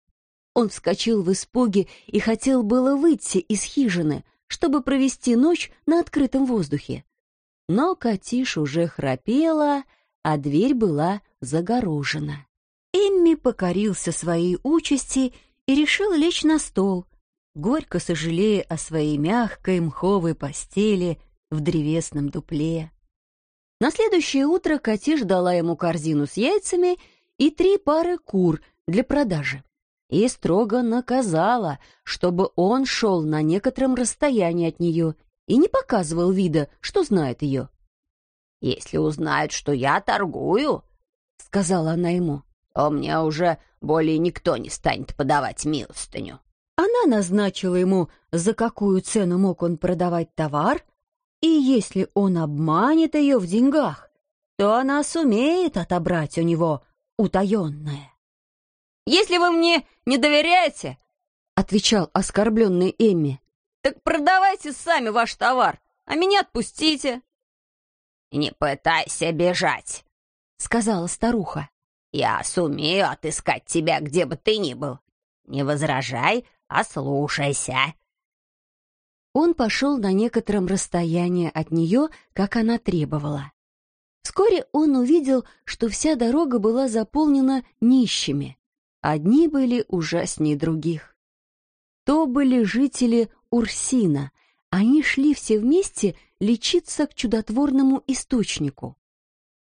Он вскочил в испуге и хотел было выйти из хижины, чтобы провести ночь на открытом воздухе. Но Катиш уже храпела, а дверь была загорожена. Эмми покорился своей участи и решил лечь на стол, горько сожалея о своей мягкой мховой постели в древесном дупле. На следующее утро Катиш дала ему корзину с яйцами и три пары кур для продажи и строго наказала, чтобы он шел на некотором расстоянии от нее и не показывал вида, что знает ее. «Если узнают, что я торгую, — сказала она ему, — то мне уже более никто не станет подавать милостыню». Она назначила ему, за какую цену мог он продавать товар, и если он обманет ее в деньгах, то она сумеет отобрать у него утаенное. «Если вы мне не доверяете, — отвечал оскорбленный Эмми, — так продавайте сами ваш товар, а меня отпустите». «Не пытайся бежать», — сказала старуха. «Я сумею отыскать тебя, где бы ты ни был. Не возражай, а слушайся». Он пошел на некотором расстоянии от нее, как она требовала. Вскоре он увидел, что вся дорога была заполнена нищими. Одни были ужаснее других. То были жители Урсина. Они шли все вместе лечиться к чудотворному источнику.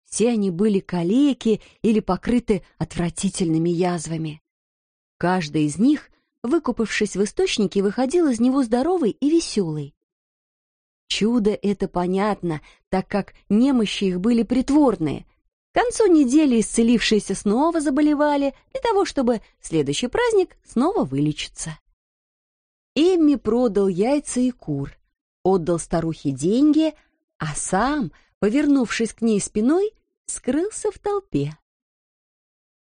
Все они были калеки или покрыты отвратительными язвами. Каждый из них, выкупавшись в источнике, выходил из него здоровый и веселый. Чудо это понятно, так как немощи их были притворные. К концу недели исцелившиеся снова заболевали для того, чтобы следующий праздник снова вылечиться. Эмми продал яйца и кур, отдал старухе деньги, а сам, повернувшись к ней спиной, скрылся в толпе.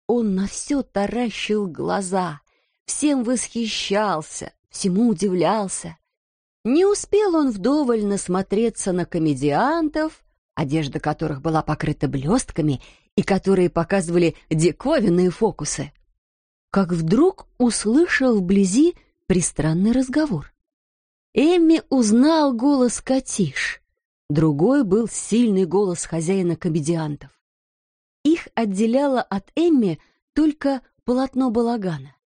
Он на все таращил глаза, всем восхищался, всему удивлялся. Не успел он вдоволь насмотреться на комедиантов, одежда которых была покрыта блестками и которые показывали диковинные фокусы, как вдруг услышал вблизи пристранный разговор. Эмми узнал голос Катиш. Другой был сильный голос хозяина комедиантов. Их отделяло от Эмми только полотно балагана.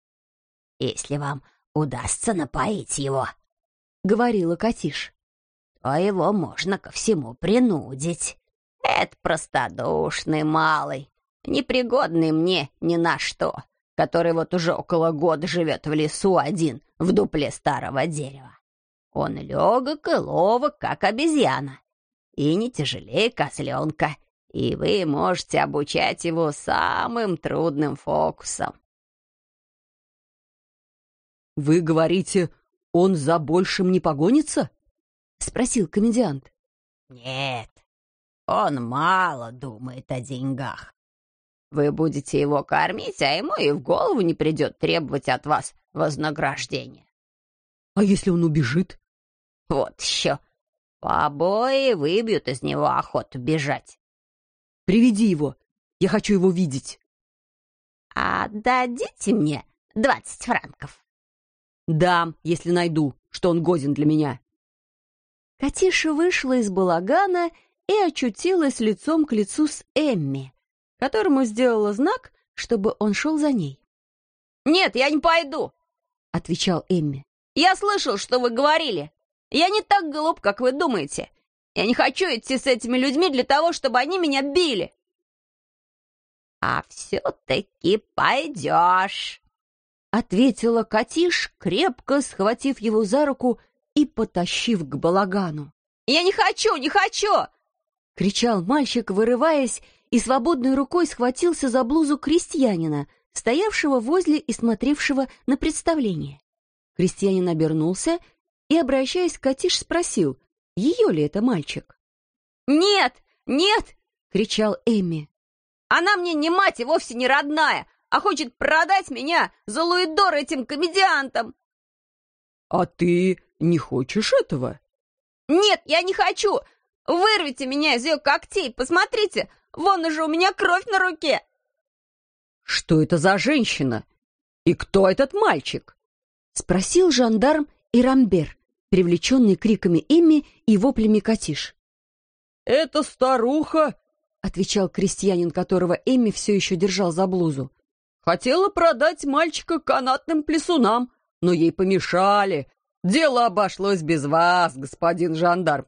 «Если вам удастся напоить его», — говорила Катиш, — «то его можно ко всему принудить. Это простодушный малый, непригодный мне ни на что, который вот уже около года живет в лесу один в дупле старого дерева. Он легок и ловок, как обезьяна, и не тяжелее козленка, и вы можете обучать его самым трудным фокусам. «Вы говорите, он за большим не погонится?» — спросил комедиант. «Нет, он мало думает о деньгах. Вы будете его кормить, а ему и в голову не придет требовать от вас вознаграждения». «А если он убежит?» Вот еще. Побои выбьют из него охоту бежать. Приведи его. Я хочу его видеть. А дадите мне двадцать франков? Дам, если найду, что он годен для меня. Катиша вышла из балагана и очутилась лицом к лицу с Эмми, которому сделала знак, чтобы он шел за ней. «Нет, я не пойду», — отвечал Эмми. «Я слышал, что вы говорили. Я не так глуп, как вы думаете. Я не хочу идти с этими людьми для того, чтобы они меня били. А все-таки пойдешь, — ответила Катиш, крепко схватив его за руку и потащив к балагану. «Я не хочу, не хочу!» — кричал мальчик, вырываясь, и свободной рукой схватился за блузу крестьянина, стоявшего возле и смотревшего на представление. Крестьянин обернулся и, обращаясь к Катиш, спросил, ее ли это мальчик. «Нет! Нет!» — кричал Эмми. «Она мне не мать и вовсе не родная, а хочет продать меня за луидор этим комедиантам!» «А ты не хочешь этого?» «Нет, я не хочу! Вырвите меня из ее когтей! Посмотрите, вон уже у меня кровь на руке! Что это за женщина? И кто этот мальчик? Спросил жандарм Ирамбер, привлеченный криками Эмми и воплями Катиш. «Это старуха!» — отвечал крестьянин, которого Эмми все еще держал за блузу. «Хотела продать мальчика канатным плесунам, но ей помешали. Дело обошлось без вас, господин жандарм.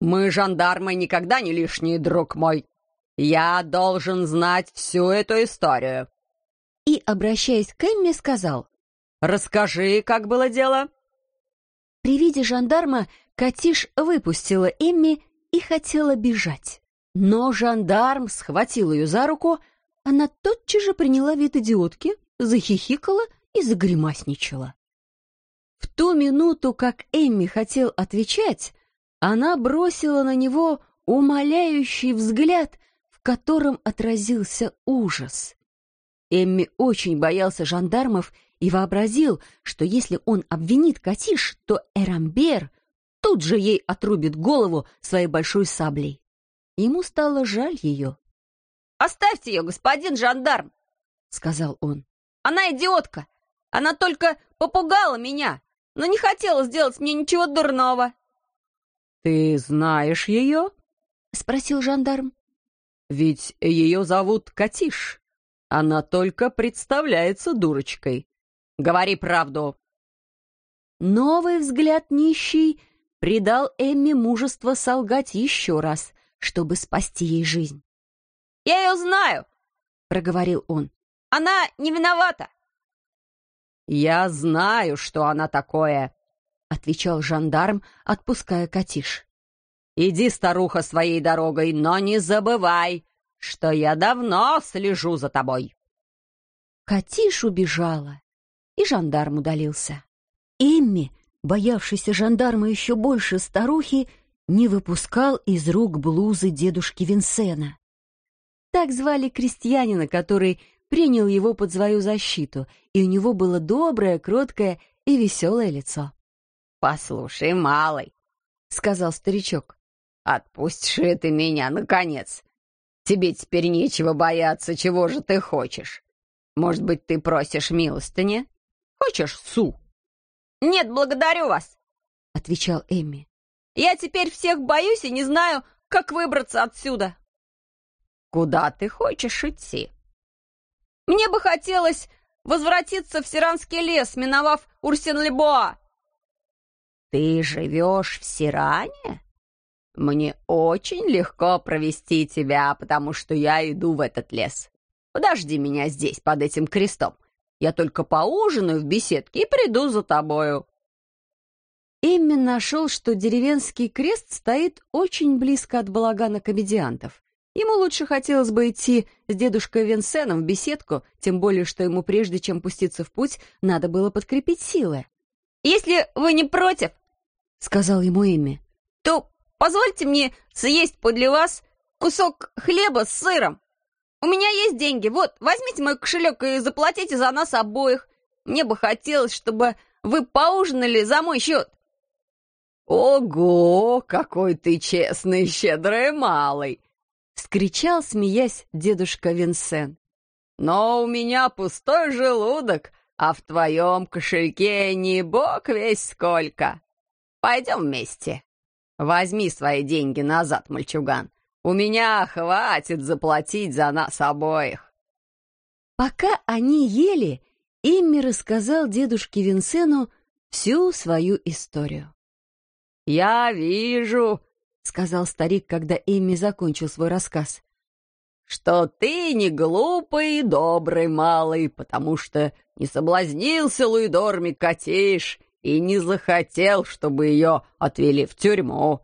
Мы, жандармы, никогда не лишние, друг мой. Я должен знать всю эту историю». И, обращаясь к Эмми, сказал. «Расскажи, как было дело?» При виде жандарма Катиш выпустила Эмми и хотела бежать. Но жандарм схватил ее за руку, она тотчас же приняла вид идиотки, захихикала и загримасничала. В ту минуту, как Эмми хотел отвечать, она бросила на него умоляющий взгляд, в котором отразился ужас. Эмми очень боялся жандармов и вообразил, что если он обвинит Катиш, то Эрамбер тут же ей отрубит голову своей большой саблей. Ему стало жаль ее. «Оставьте ее, господин жандарм!» — сказал он. «Она идиотка! Она только попугала меня, но не хотела сделать мне ничего дурного!» «Ты знаешь ее?» — спросил жандарм. «Ведь ее зовут Катиш. Она только представляется дурочкой. Говори правду». Новый взгляд нищий придал Эмми мужество солгать еще раз, чтобы спасти ей жизнь. «Я ее знаю!» — проговорил он. «Она не виновата!» «Я знаю, что она такое!» — отвечал жандарм, отпуская Катиш. «Иди, старуха, своей дорогой, но не забывай, что я давно слежу за тобой!» Катиш убежала, и жандарм удалился. Эмми, боявшийся жандарма еще больше старухи, не выпускал из рук блузы дедушки Винсена. Так звали крестьянина, который принял его под свою защиту, и у него было доброе, кроткое и веселое лицо. «Послушай, малый», — сказал старичок, — «отпустишь ты меня, наконец. Тебе теперь нечего бояться, чего же ты хочешь? Может быть, ты просишь милостыни? Хочешь су?» «Нет, благодарю вас», — отвечал Эмми. «Я теперь всех боюсь и не знаю, как выбраться отсюда». «Куда ты хочешь идти?» «Мне бы хотелось возвратиться в Сиранский лес, миновав Урсен-Лебоа». «Ты живешь в Сиране?» «Мне очень легко провести тебя, потому что я иду в этот лес. Подожди меня здесь, под этим крестом. Я только поужинаю в беседке и приду за тобою». Эмми нашел, что деревенский крест стоит очень близко от балагана комедиантов. Ему лучше хотелось бы идти с дедушкой Винсеном в беседку, тем более, что ему прежде чем пуститься в путь, надо было подкрепить силы. «Если вы не против, — сказал ему Эмми, — то позвольте мне съесть подле вас кусок хлеба с сыром. У меня есть деньги. Вот, возьмите мой кошелек и заплатите за нас обоих. Мне бы хотелось, чтобы вы поужинали за мой счет». «Ого, какой ты честный щедрый малый!» — скричал, смеясь, дедушка Винсен. «Но у меня пустой желудок, а в твоем кошельке не бог весь сколько. Пойдем вместе. Возьми свои деньги назад, мальчуган. У меня хватит заплатить за нас обоих. Пока они ели, Эмми рассказал дедушке Винсену всю свою историю. «Я вижу», — сказал старик, когда Эмми закончил свой рассказ, «что ты не глупый и добрый малый, потому что не соблазнился Луидорми Катиш и не захотел, чтобы ее отвели в тюрьму.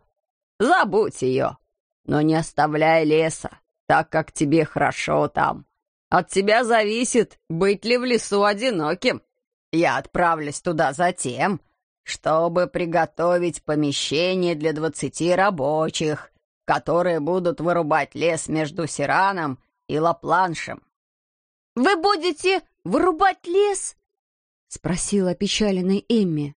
Забудь ее но не оставляй леса, так как тебе хорошо там. От тебя зависит, быть ли в лесу одиноким. Я отправлюсь туда затем, чтобы приготовить помещение для двадцати рабочих, которые будут вырубать лес между Сираном и Лапланшем. «Вы будете вырубать лес?» — спросила опечаленная Эмми.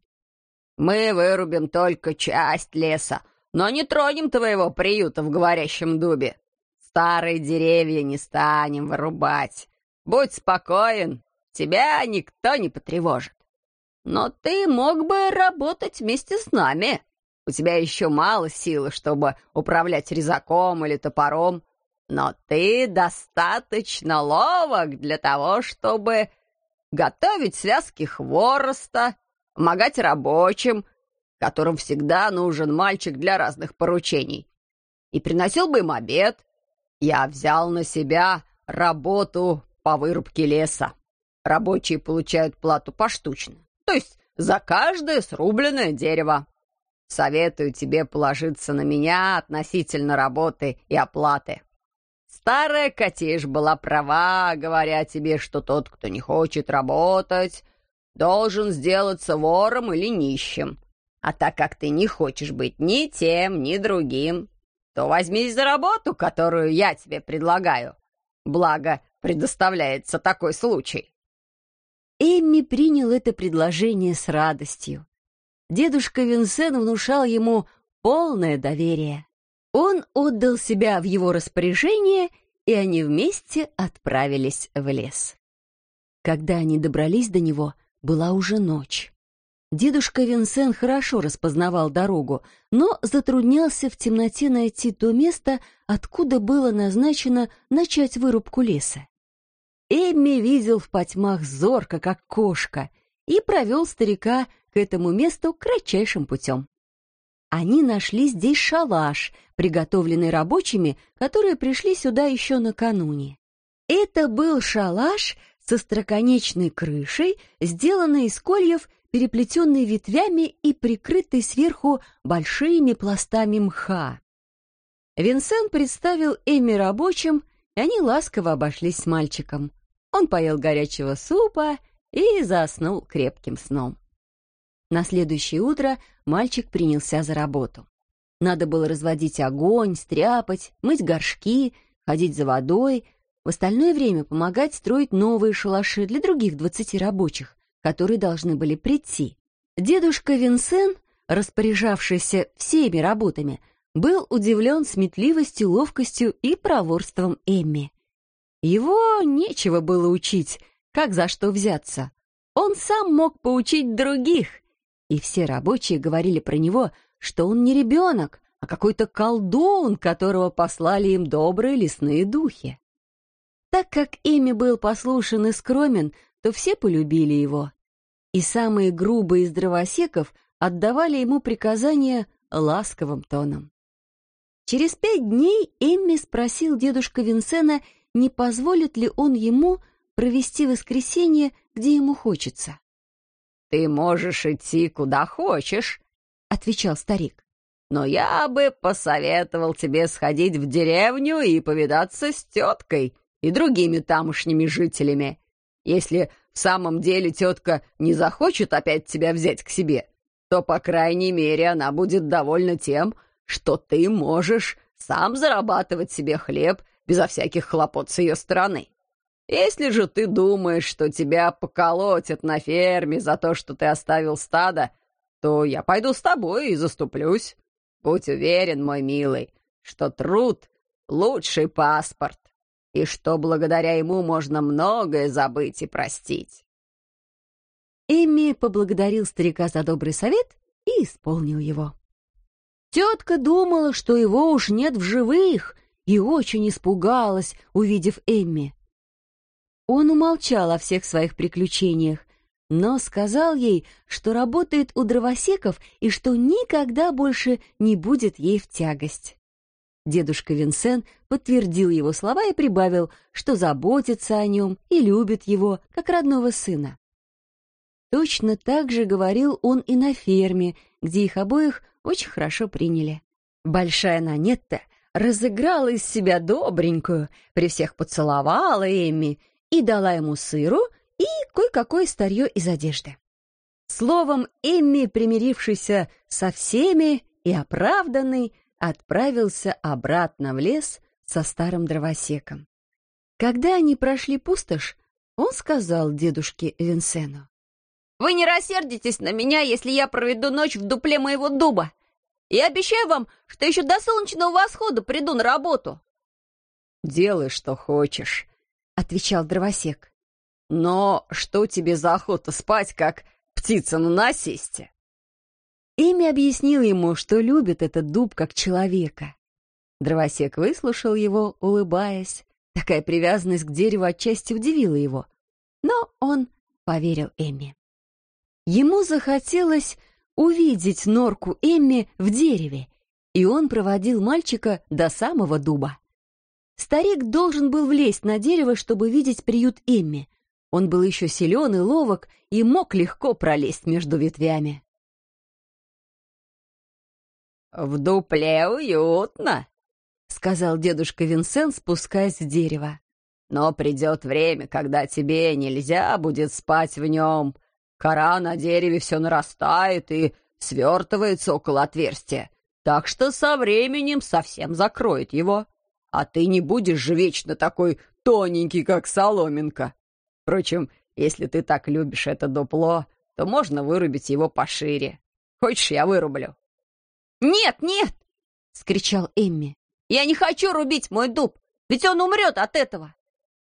«Мы вырубим только часть леса, но не тронем твоего приюта в говорящем дубе. Старые деревья не станем вырубать. будь спокоен, тебя никто не потревожит. Но ты мог бы работать вместе с нами. У тебя еще мало силы, чтобы управлять резаком или топором, но ты достаточно ловок для того, чтобы готовить связки хвороста, помогать рабочим, которым всегда нужен мальчик для разных поручений. И приносил бы им обед. Я взял на себя работу по вырубке леса. Рабочие получают плату поштучно, то есть за каждое срубленное дерево. Советую тебе положиться на меня относительно работы и оплаты. Старая Катиш была права, говоря тебе, что тот, кто не хочет работать, должен сделаться вором или нищим. А так как ты не хочешь быть ни тем, ни другим, то возьмись за работу, которую я тебе предлагаю. Благо, предоставляется такой случай». Эмми принял это предложение с радостью. Дедушка Винсен внушал ему полное доверие. Он отдал себя в его распоряжение, и они вместе отправились в лес. Когда они добрались до него, была уже ночь. Дедушка Винсен хорошо распознавал дорогу, но затруднялся в темноте найти то место, откуда было назначено начать вырубку леса. Эмми видел в потьмах зорко, как кошка, и провел старика к этому месту кратчайшим путем. Они нашли здесь шалаш, приготовленный рабочими, которые пришли сюда еще накануне. Это был шалаш со строконечной крышей, сделанный из кольев, переплетенный ветвями и прикрытый сверху большими пластами мха. Винсент представил Эми рабочим, и они ласково обошлись с мальчиком. Он поел горячего супа и заснул крепким сном. На следующее утро мальчик принялся за работу. Надо было разводить огонь, стряпать, мыть горшки, ходить за водой, в остальное время помогать строить новые шалаши для других двадцати рабочих, которые должны были прийти. Дедушка Винсен, распоряжавшийся всеми работами, был удивлен сметливостью, ловкостью и проворством Эмми. Его нечего было учить, как за что взяться. Он сам мог поучить других — и все рабочие говорили про него, что он не ребенок, а какой-то колдун, которого послали им добрые лесные духи. Так как Эми был послушен и скромен, то все полюбили его. И самые грубые из дровосеков отдавали ему приказания ласковым тоном. Через пять дней Эмми спросил дедушка Винсена, не позволит ли он ему провести воскресенье, где ему хочется. «Ты можешь идти куда хочешь», — отвечал старик. «Но я бы посоветовал тебе сходить в деревню и повидаться с теткой и другими тамошними жителями. Если в самом деле тетка не захочет опять тебя взять к себе, то, по крайней мере, она будет довольна тем, что ты можешь сам зарабатывать себе хлеб безо всяких хлопот с ее стороны. Если же ты думаешь, что тебя поколотят на ферме за то, что ты оставил стадо, то я пойду с тобой и заступлюсь. Будь уверен, мой милый, что труд — лучший паспорт, и что благодаря ему можно многое забыть и простить. Эмми поблагодарил старика за добрый совет и исполнил его. Тетка думала, что его уж нет в живых, и очень испугалась, увидев Эмми. Он умолчал о всех своих приключениях, но сказал ей, что работает у дровосеков и что никогда больше не будет ей в тягость. Дедушка Винсен подтвердил его слова и прибавил, что заботится о нем и любит его, как родного сына. Точно так же говорил он и на ферме, где их обоих очень хорошо приняли. Большая Нанетта разыграла из себя добренькую, при всех поцеловала Эмми и дала ему сыру и кое-какое старье из одежды. Словом, Эмми, примирившийся со всеми и оправданный, отправился обратно в лес со старым дровосеком. Когда они прошли пустошь, он сказал дедушке Винсену. «Вы не рассердитесь на меня, если я проведу ночь в дупле моего дуба. Я обещаю вам, что еще до солнечного восхода приду на работу». «Делай, что хочешь», — отвечал дровосек. «Но что тебе за охота спать, как птица на насесте?» Эми объяснил ему, что любит этот дуб как человека. Дровосек выслушал его, улыбаясь. Такая привязанность к дереву отчасти удивила его. Но он поверил Эмми. Ему захотелось увидеть норку Эмми в дереве, и он проводил мальчика до самого дуба. Старик должен был влезть на дерево, чтобы видеть приют Эмми. Он был еще силен и ловок и мог легко пролезть между ветвями. «В дупле уютно», — сказал дедушка Винсент, спускаясь с дерева. «Но придет время, когда тебе нельзя будет спать в нем. Кора на дереве все нарастает и свертывается около отверстия, так что со временем совсем закроет его. А ты не будешь же вечно такой тоненький, как соломинка. Впрочем, если ты так любишь это дупло, то можно вырубить его пошире. Хочешь, я вырублю?» «Нет, нет!» — скричал Эмми. «Я не хочу рубить мой дуб, ведь он умрет от этого!»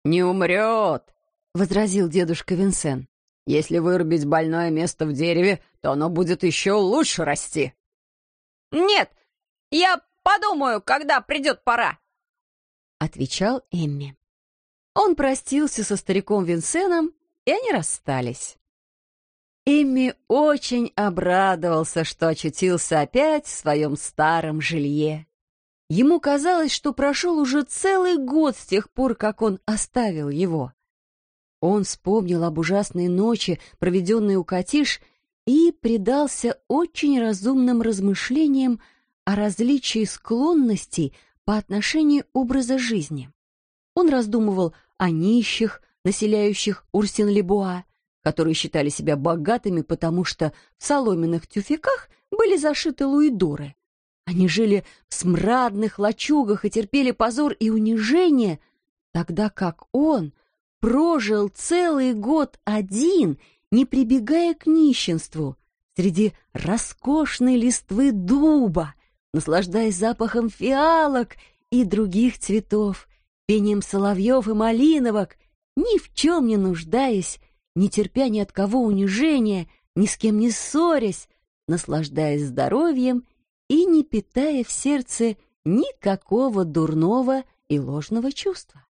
«Не умрет!» — возразил дедушка Винсен. «Если вырубить больное место в дереве, то оно будет еще лучше расти!» «Нет, я подумаю, когда придет пора!» — отвечал Эмми. Он простился со стариком Винсеном, и они расстались. Эмми очень обрадовался, что очутился опять в своем старом жилье. Ему казалось, что прошел уже целый год с тех пор, как он оставил его. Он вспомнил об ужасной ночи, проведенной у Катиш, и предался очень разумным размышлениям о различии склонностей по отношению образа жизни. Он раздумывал о нищих, населяющих Урсин-Лебуа, которые считали себя богатыми, потому что в соломенных тюфяках были зашиты луидоры. Они жили в смрадных лачугах и терпели позор и унижение, тогда как он прожил целый год один, не прибегая к нищенству, среди роскошной листвы дуба, наслаждаясь запахом фиалок и других цветов, пением соловьев и малиновок, ни в чем не нуждаясь не терпя ни от кого унижения, ни с кем не ссорясь, наслаждаясь здоровьем и не питая в сердце никакого дурного и ложного чувства.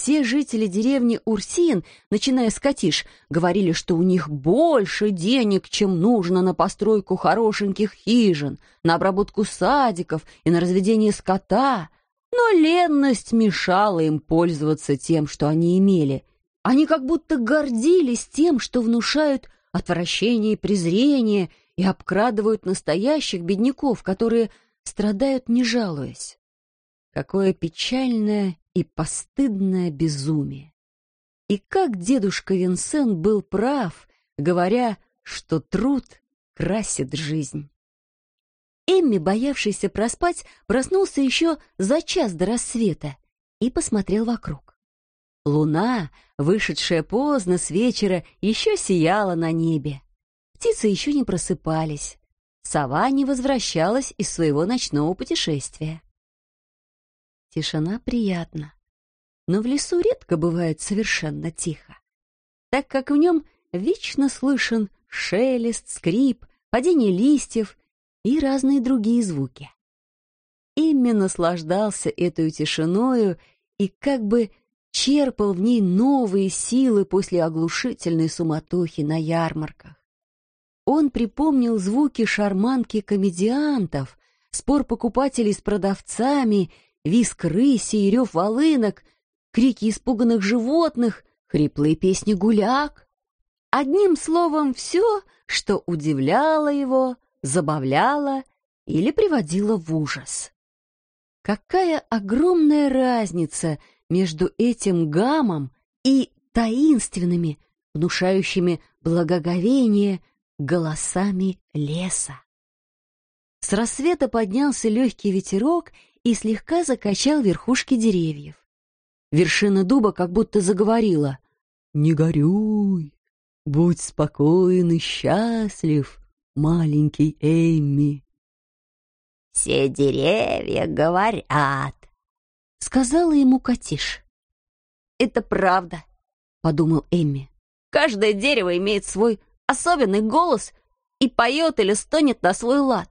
Все жители деревни Урсин, начиная с Катиш, говорили, что у них больше денег, чем нужно на постройку хорошеньких хижин, на обработку садиков и на разведение скота, но ленность мешала им пользоваться тем, что они имели — они как будто гордились тем, что внушают отвращение и презрение и обкрадывают настоящих бедняков, которые страдают не жалуясь. Какое печальное и постыдное безумие! И как дедушка Винсент был прав, говоря, что труд красит жизнь. Эмми, боявшийся проспать, проснулся еще за час до рассвета и посмотрел вокруг. Луна, вышедшая поздно с вечера, еще сияла на небе. Птицы еще не просыпались. Сова не возвращалась из своего ночного путешествия. Тишина приятна, но в лесу редко бывает совершенно тихо, так как в нем вечно слышен шелест, скрип, падение листьев и разные другие звуки. Именно наслаждался этой тишиною и как бы черпал в ней новые силы после оглушительной суматохи на ярмарках. Он припомнил звуки шарманки комедиантов, спор покупателей с продавцами, виск рыси и рев волынок, крики испуганных животных, хриплые песни гуляк. Одним словом, все, что удивляло его, забавляло или приводило в ужас. Какая огромная разница — между этим гамом и таинственными, внушающими благоговение голосами леса. С рассвета поднялся легкий ветерок и слегка закачал верхушки деревьев. Вершина дуба как будто заговорила. «Не горюй, будь спокоен и счастлив, маленький Эйми». «Все деревья говорят», — сказала ему Катиш. это правда», — подумал Эмми. «Каждое дерево имеет свой особенный голос и поет или стонет на свой лад.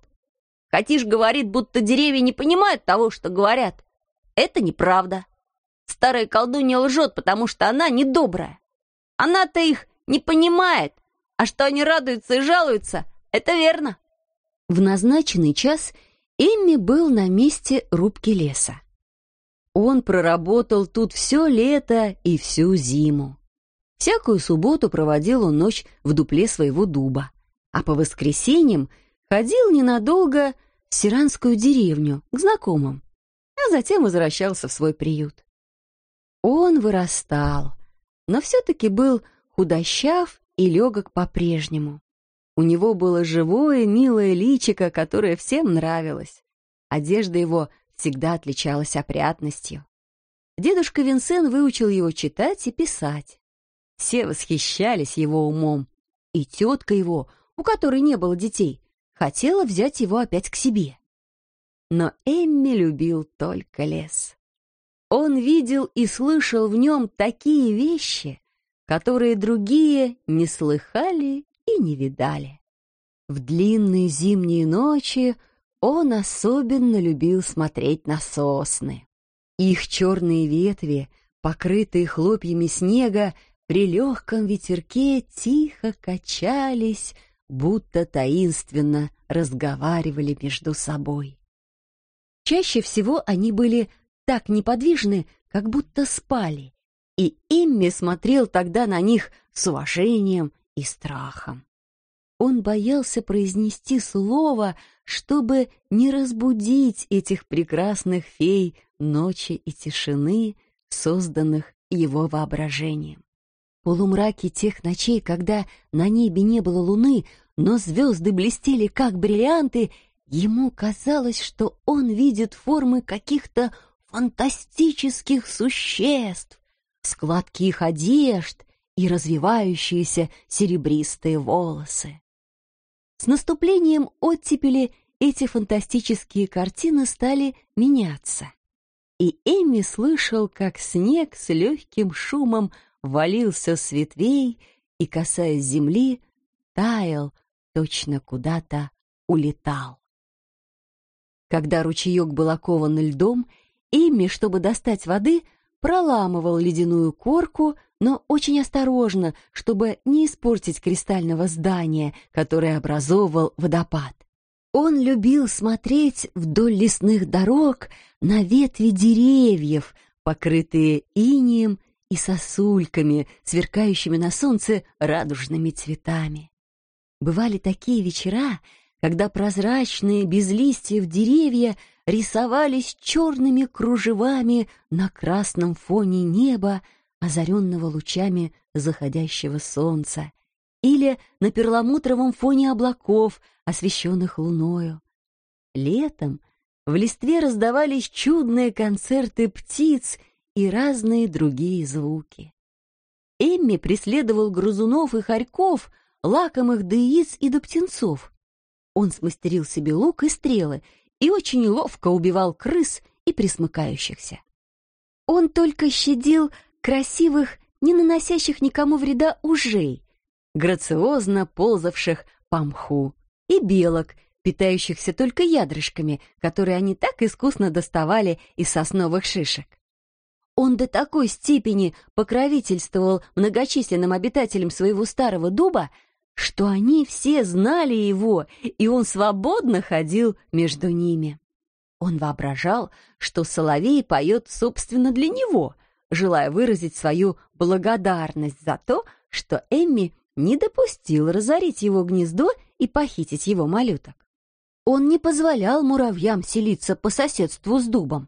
Хатиш говорит, будто деревья не понимают того, что говорят. Это неправда. Старая колдунья лжет, потому что она недобрая. Она-то их не понимает, а что они радуются и жалуются, это верно. В назначенный час Эмми был на месте рубки леса. Он проработал тут все лето и всю зиму. Всякую субботу проводил он ночь в дупле своего дуба, а по воскресеньям ходил ненадолго в Сиранскую деревню к знакомым, а затем возвращался в свой приют. Он вырастал, но все-таки был худощав и легок по-прежнему. У него было живое, милое личико, которое всем нравилось. Одежда его всегда отличалась опрятностью. Дедушка Винсен выучил его читать и писать. Все восхищались его умом, и тетка его, у которой не было детей, хотела взять его опять к себе. Но Эмми любил только лес. Он видел и слышал в нем такие вещи, которые другие не слыхали и не видали. В длинные зимние ночи он особенно любил смотреть на сосны. Их черные ветви, покрытые хлопьями снега, при легком ветерке тихо качались, будто таинственно разговаривали между собой. Чаще всего они были так неподвижны, как будто спали, и Эмми смотрел тогда на них с уважением и страхом. Он боялся произнести слово, чтобы не разбудить этих прекрасных фей ночи и тишины, созданных его воображением. Полумраке тех ночей, когда на небе не было луны, но звезды блестели, как бриллианты, ему казалось, что он видит формы каких-то фантастических существ, складки их одежд и развивающиеся серебристые волосы. С наступлением оттепели эти фантастические картины стали меняться. И Эми слышал, как снег с легким шумом валился с ветвей и, касаясь земли, таял, точно куда-то улетал. Когда ручеек был окован льдом, Имми, чтобы достать воды, проламывал ледяную корку, но очень осторожно, чтобы не испортить кристального здания, которое образовывал водопад. Он любил смотреть вдоль лесных дорог на ветви деревьев, покрытые инием и сосульками, сверкающими на солнце радужными цветами. Бывали такие вечера, когда прозрачные, без листьев деревья рисовались черными кружевами на красном фоне неба, озаренного лучами заходящего солнца, или на перламутровом фоне облаков, освещенных луною. Летом в листве раздавались чудные концерты птиц и разные другие звуки. Эмми преследовал грызунов и хорьков, лакомых до яиц и до птенцов. Он смастерил себе лук и стрелы и очень ловко убивал крыс и присмыкающихся. Он только щадил красивых, не наносящих никому вреда ужей, грациозно ползавших по мху, и белок, питающихся только ядрышками, которые они так искусно доставали из сосновых шишек. Он до такой степени покровительствовал многочисленным обитателям своего старого дуба, что они все знали его, и он свободно ходил между ними. Он воображал, что соловей поет собственно для него, желая выразить свою благодарность за то, что Эмми не допустил разорить его гнездо и похитить его малюток. Он не позволял муравьям селиться по соседству с дубом,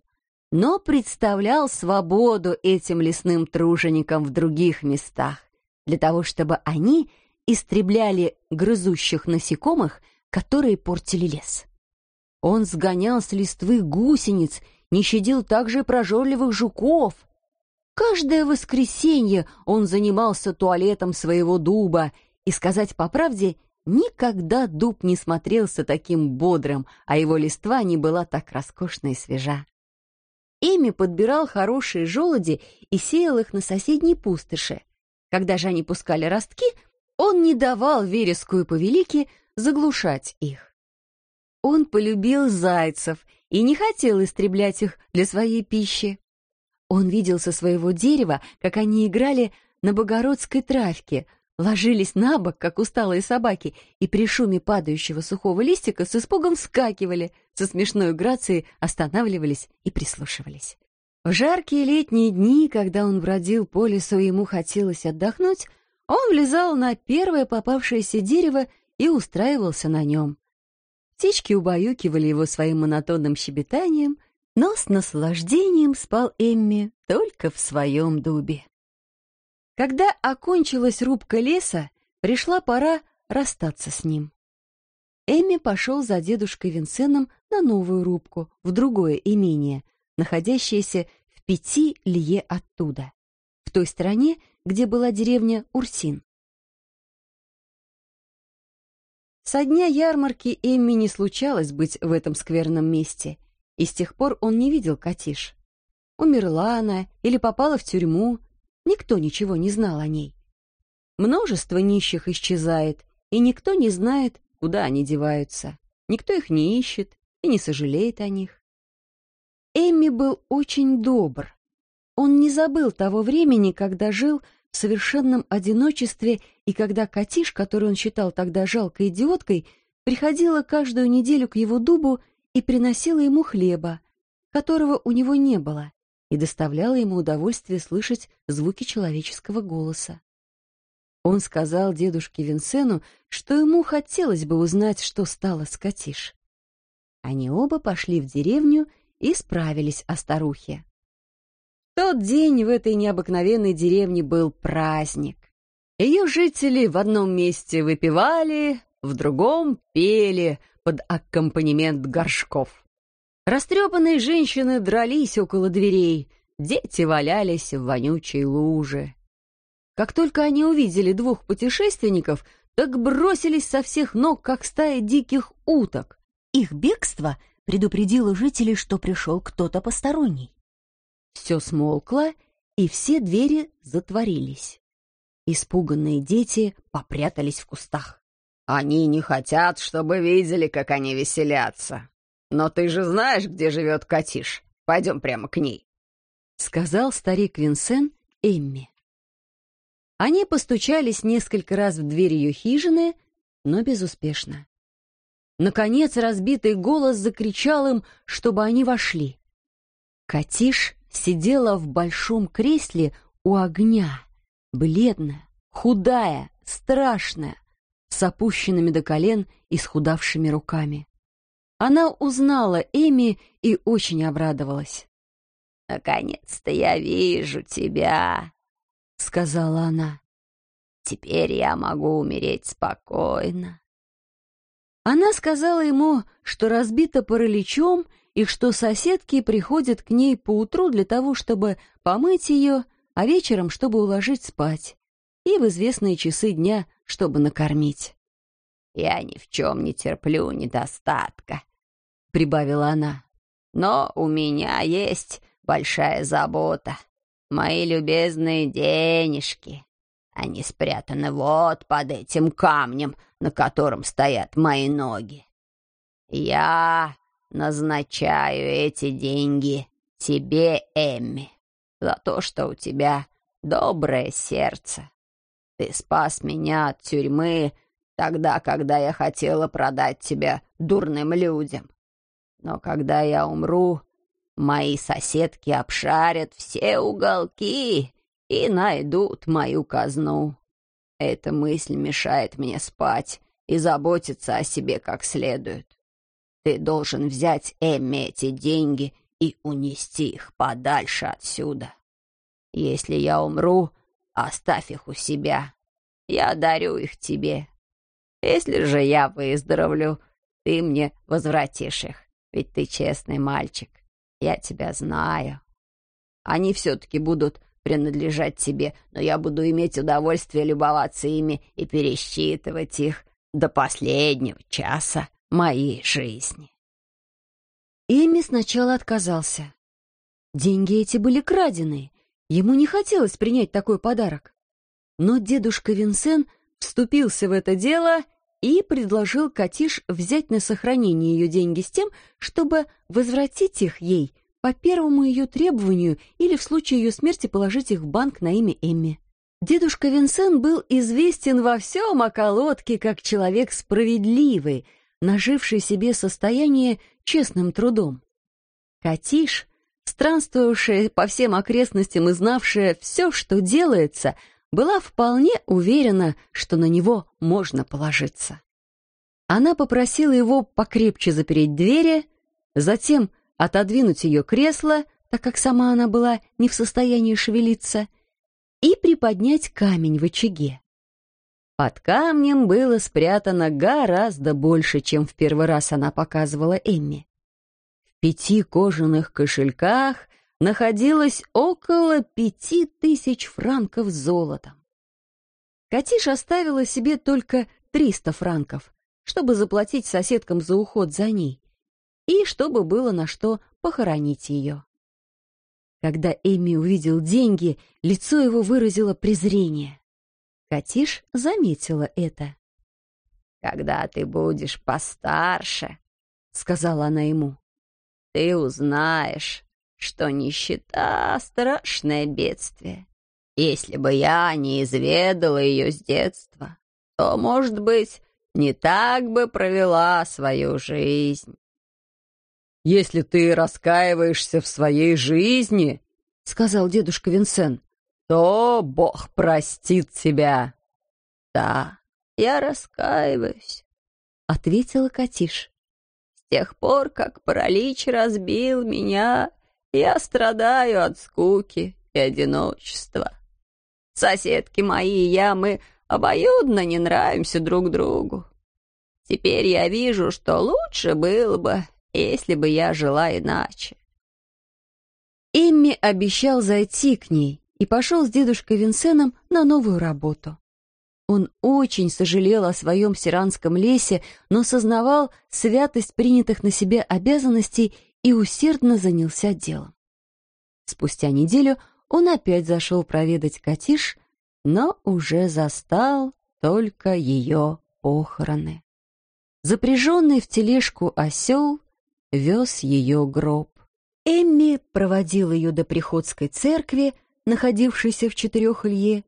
но представлял свободу этим лесным труженикам в других местах, для того чтобы они истребляли грызущих насекомых, которые портили лес. Он сгонял с листвы гусениц, не щадил также прожорливых жуков. Каждое воскресенье он занимался туалетом своего дуба, и, сказать по правде, никогда дуб не смотрелся таким бодрым, а его листва не была так роскошна и свежа. Эми подбирал хорошие желуди и сеял их на соседней пустоши. Когда же они пускали ростки, он не давал вереску и повелике заглушать их. Он полюбил зайцев и не хотел истреблять их для своей пищи. Он видел со своего дерева, как они играли на богородской травке, ложились на бок, как усталые собаки, и при шуме падающего сухого листика с испугом вскакивали, со смешной грацией останавливались и прислушивались. В жаркие летние дни, когда он бродил по лесу и ему хотелось отдохнуть, он влезал на первое попавшееся дерево и устраивался на нем. Птички убаюкивали его своим монотонным щебетанием, но с наслаждением спал Эмми только в своем дубе. Когда окончилась рубка леса, пришла пора расстаться с ним. Эмми пошел за дедушкой Винсеном на новую рубку, в другое имение, находящееся в пяти лье оттуда, в той стороне, где была деревня Урсин. Со дня ярмарки Эмми не случалось быть в этом скверном месте, и с тех пор он не видел Катиш. Умерла она или попала в тюрьму, Никто ничего не знал о ней. Множество нищих исчезает, и никто не знает, куда они деваются. Никто их не ищет и не сожалеет о них. Эмми был очень добр. Он не забыл того времени, когда жил в совершенном одиночестве и когда Катиш, который он считал тогда жалкой идиоткой, приходила каждую неделю к его дубу и приносила ему хлеба, которого у него не было, и доставляло ему удовольствие слышать звуки человеческого голоса. Он сказал дедушке Винсену, что ему хотелось бы узнать, что стало с Катиш. Они оба пошли в деревню и справились о старухе. тот день в этой необыкновенной деревне был праздник. Ее жители в одном месте выпивали, в другом пели под аккомпанемент горшков. Растрепанные женщины дрались около дверей, дети валялись в вонючей луже. Как только они увидели двух путешественников, так бросились со всех ног, как стая диких уток. Их бегство предупредило жителей, что пришел кто-то посторонний. Все смолкло, и все двери затворились. Испуганные дети попрятались в кустах. «Они не хотят, чтобы видели, как они веселятся», «Но ты же знаешь, где живет Катиш. Пойдем прямо к ней», — сказал старик Винсен Эмми. Они постучались несколько раз в дверь ее хижины, но безуспешно. Наконец разбитый голос закричал им, чтобы они вошли. Катиш сидела в большом кресле у огня, бледная, худая, страшная, с опущенными до колен и схудавшими руками. Она узнала Эми и очень обрадовалась. «Наконец-то я вижу тебя», — сказала она. «Теперь я могу умереть спокойно». Она сказала ему, что разбита параличом и что соседки приходят к ней поутру для того, чтобы помыть ее, а вечером, чтобы уложить спать, и в известные часы дня, чтобы накормить. «Я ни в чем не терплю недостатка», — прибавила она. «Но у меня есть большая забота. Мои любезные денежки. Они спрятаны вот под этим камнем, на котором стоят мои ноги. Я назначаю эти деньги тебе, Эмми, за то, что у тебя доброе сердце. Ты спас меня от тюрьмы тогда, когда я хотела продать тебя дурным людям. Но когда я умру, мои соседки обшарят все уголки и найдут мою казну. Эта мысль мешает мне спать и заботиться о себе как следует. Ты должен взять Эмми эти деньги и унести их подальше отсюда. Если я умру, оставь их у себя. Я дарю их тебе. Если же я выздоровлю, ты мне возвратишь их. Ведь ты честный мальчик. Я тебя знаю. Они все-таки будут принадлежать тебе, но я буду иметь удовольствие любоваться ими и пересчитывать их до последнего часа моей жизни. Эми сначала отказался. Деньги эти были краденые. Ему не хотелось принять такой подарок. Но дедушка Винсен вступился в это дело и предложил Катиш взять на сохранение ее деньги с тем, чтобы возвратить их ей по первому ее требованию или в случае ее смерти положить их в банк на имя Эмми. Дедушка Винсен был известен во всем околотке как человек справедливый, наживший себе состояние честным трудом. Катиш, странствовавшая по всем окрестностям и знавшая все, что делается, была вполне уверена, что на него можно положиться. Она попросила его покрепче запереть двери, затем отодвинуть ее кресло, так как сама она была не в состоянии шевелиться, и приподнять камень в очаге. Под камнем было спрятано гораздо больше, чем в первый раз она показывала Эмми. В пяти кожаных кошельках находилось около пяти тысяч франков золотом. Катиш оставила себе только триста франков, чтобы заплатить соседкам за уход за ней, и чтобы было на что похоронить ее. Когда Эми увидел деньги, лицо его выразило презрение. Катиш заметила это. «Когда ты будешь постарше», — сказала она ему, — «ты узнаешь, что нищета — страшное бедствие. Если бы я не изведала ее с детства, то, может быть, не так бы провела свою жизнь. «Если ты раскаиваешься в своей жизни, — сказал дедушка Винсен, — то Бог простит тебя». «Да, я раскаиваюсь», — ответила Катиш. «С тех пор, как паралич разбил меня, я страдаю от скуки и одиночества. Соседки мои и я, мы обоюдно не нравимся друг другу. Теперь я вижу, что лучше было бы, если бы я жила иначе. Эмми обещал зайти к ней и пошел с дедушкой Винсеном на новую работу. Он очень сожалел о своем сиранском лесе, но сознавал святость принятых на себя обязанностей и усердно занялся делом. Спустя неделю он опять зашел проведать Катиш, но уже застал только ее похороны. Запряженный в тележку осел вез ее гроб. Эмми проводил ее до приходской церкви, находившейся в Четырехлье,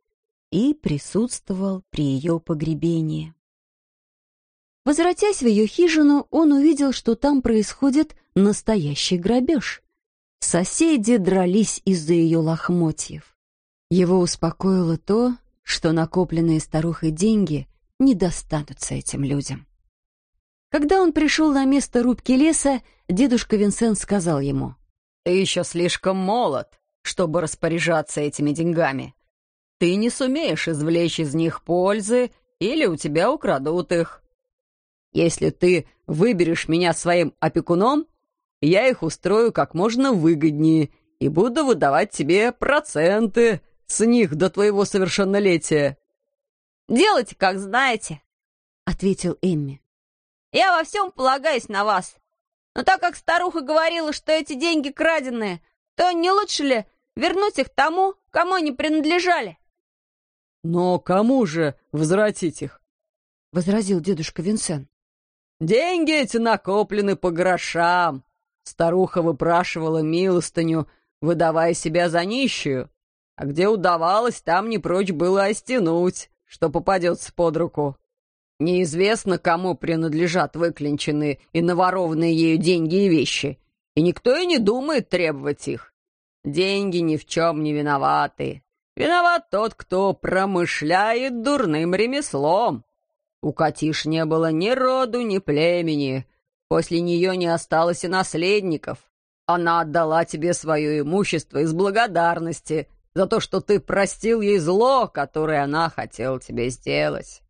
и присутствовал при ее погребении. Возвратясь в ее хижину, он увидел, что там происходит настоящий грабеж. Соседи дрались из-за ее лохмотьев. Его успокоило то, что накопленные старухой деньги не достанутся этим людям. Когда он пришел на место рубки леса, дедушка Винсент сказал ему, «Ты еще слишком молод, чтобы распоряжаться этими деньгами. Ты не сумеешь извлечь из них пользы или у тебя украдут их. Если ты выберешь меня своим опекуном, я их устрою как можно выгоднее и буду выдавать тебе проценты с них до твоего совершеннолетия». «Делайте, как знаете», — ответил Эмми. Я во всем полагаюсь на вас. Но так как старуха говорила, что эти деньги краденые, то не лучше ли вернуть их тому, кому они принадлежали?» «Но кому же возвратить их?» — возразил дедушка Винсен. «Деньги эти накоплены по грошам. Старуха выпрашивала милостыню, выдавая себя за нищую. А где удавалось, там не прочь было остянуть, что попадется под руку. Неизвестно, кому принадлежат выклинченные и наворованные ею деньги и вещи, и никто и не думает требовать их. Деньги ни в чем не виноваты. Виноват тот, кто промышляет дурным ремеслом. У Катиш не было ни роду, ни племени. После нее не осталось и наследников. Она отдала тебе свое имущество из благодарности за то, что ты простил ей зло, которое она хотела тебе сделать.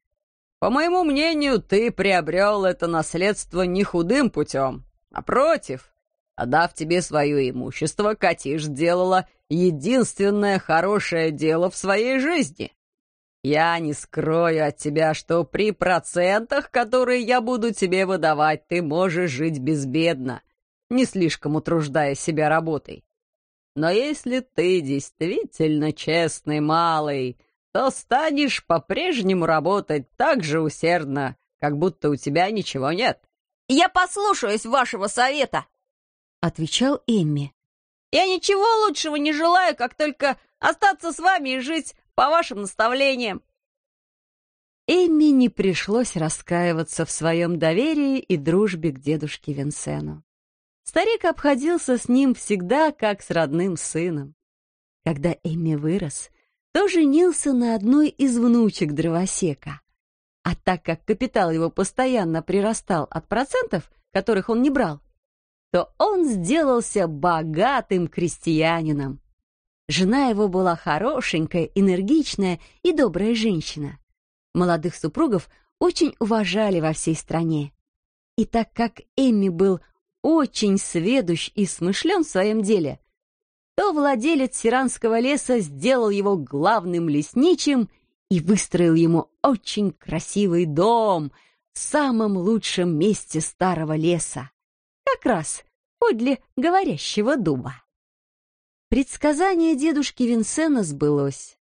По моему мнению, ты приобрел это наследство не худым путем. Напротив, отдав тебе свое имущество, Катиш сделала единственное хорошее дело в своей жизни. Я не скрою от тебя, что при процентах, которые я буду тебе выдавать, ты можешь жить безбедно, не слишком утруждая себя работой. но если ты действительно честный малый, то станешь по-прежнему работать так же усердно, как будто у тебя ничего нет». «Я послушаюсь вашего совета», — отвечал Эмми. «Я ничего лучшего не желаю, как только остаться с вами и жить по вашим наставлениям». Эмми не пришлось раскаиваться в своем доверии и дружбе к дедушке Винсену. Старик обходился с ним всегда как с родным сыном. Когда Эмми вырос, то женился на одной из внучек дровосека. А так как капитал его постоянно прирастал от процентов, которых он не брал, то он сделался богатым крестьянином. Жена его была хорошенькая, энергичная и добрая женщина. Молодых супругов очень уважали во всей стране. И так как Эмми был очень сведущ и смышлен в своем деле, то владелец Сиранского леса сделал его главным лесничим и выстроил ему очень красивый дом в самом лучшем месте старого леса, как раз подле говорящего дуба. Предсказание дедушки Винсена сбылось.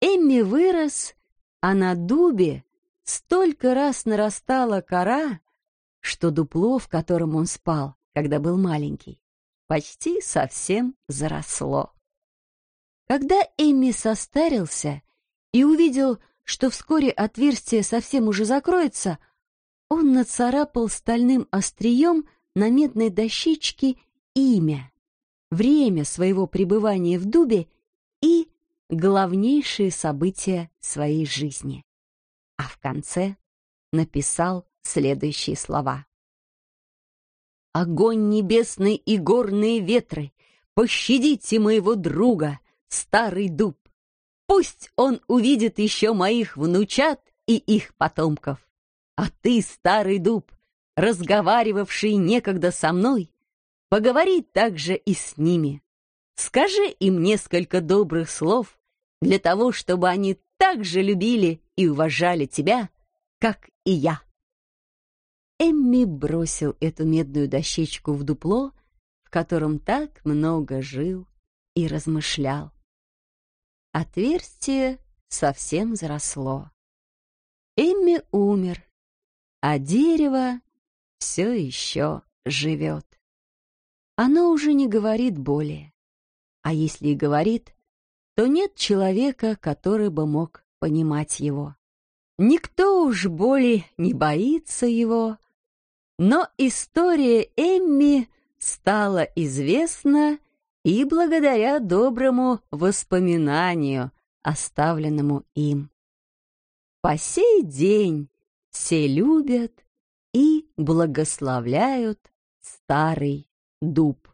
Эмми вырос, а на дубе столько раз нарастала кора, что дупло, в котором он спал, когда был маленький, почти совсем заросло. Когда Эмми состарился и увидел, что вскоре отверстие совсем уже закроется, он нацарапал стальным острием на медной дощечке имя, время своего пребывания в дубе и главнейшие события своей жизни. А в конце написал следующие слова. «Огонь небесный и горные ветры, пощадите моего друга, старый дуб. Пусть он увидит еще моих внучат и их потомков. А ты, старый дуб, разговаривавший некогда со мной, поговори также и с ними. Скажи им несколько добрых слов для того, чтобы они так же любили и уважали тебя, как и я. Эмми бросил эту медную дощечку в дупло, в котором так много жил и размышлял. Отверстие совсем заросло. Эмми умер, а дерево все еще живет. Оно уже не говорит более. А если и говорит, то нет человека, который бы мог понимать его. Никто уж более не боится его, но история Эмми стала известна и благодаря доброму воспоминанию, оставленному им. По сей день все любят и благословляют старый дуб.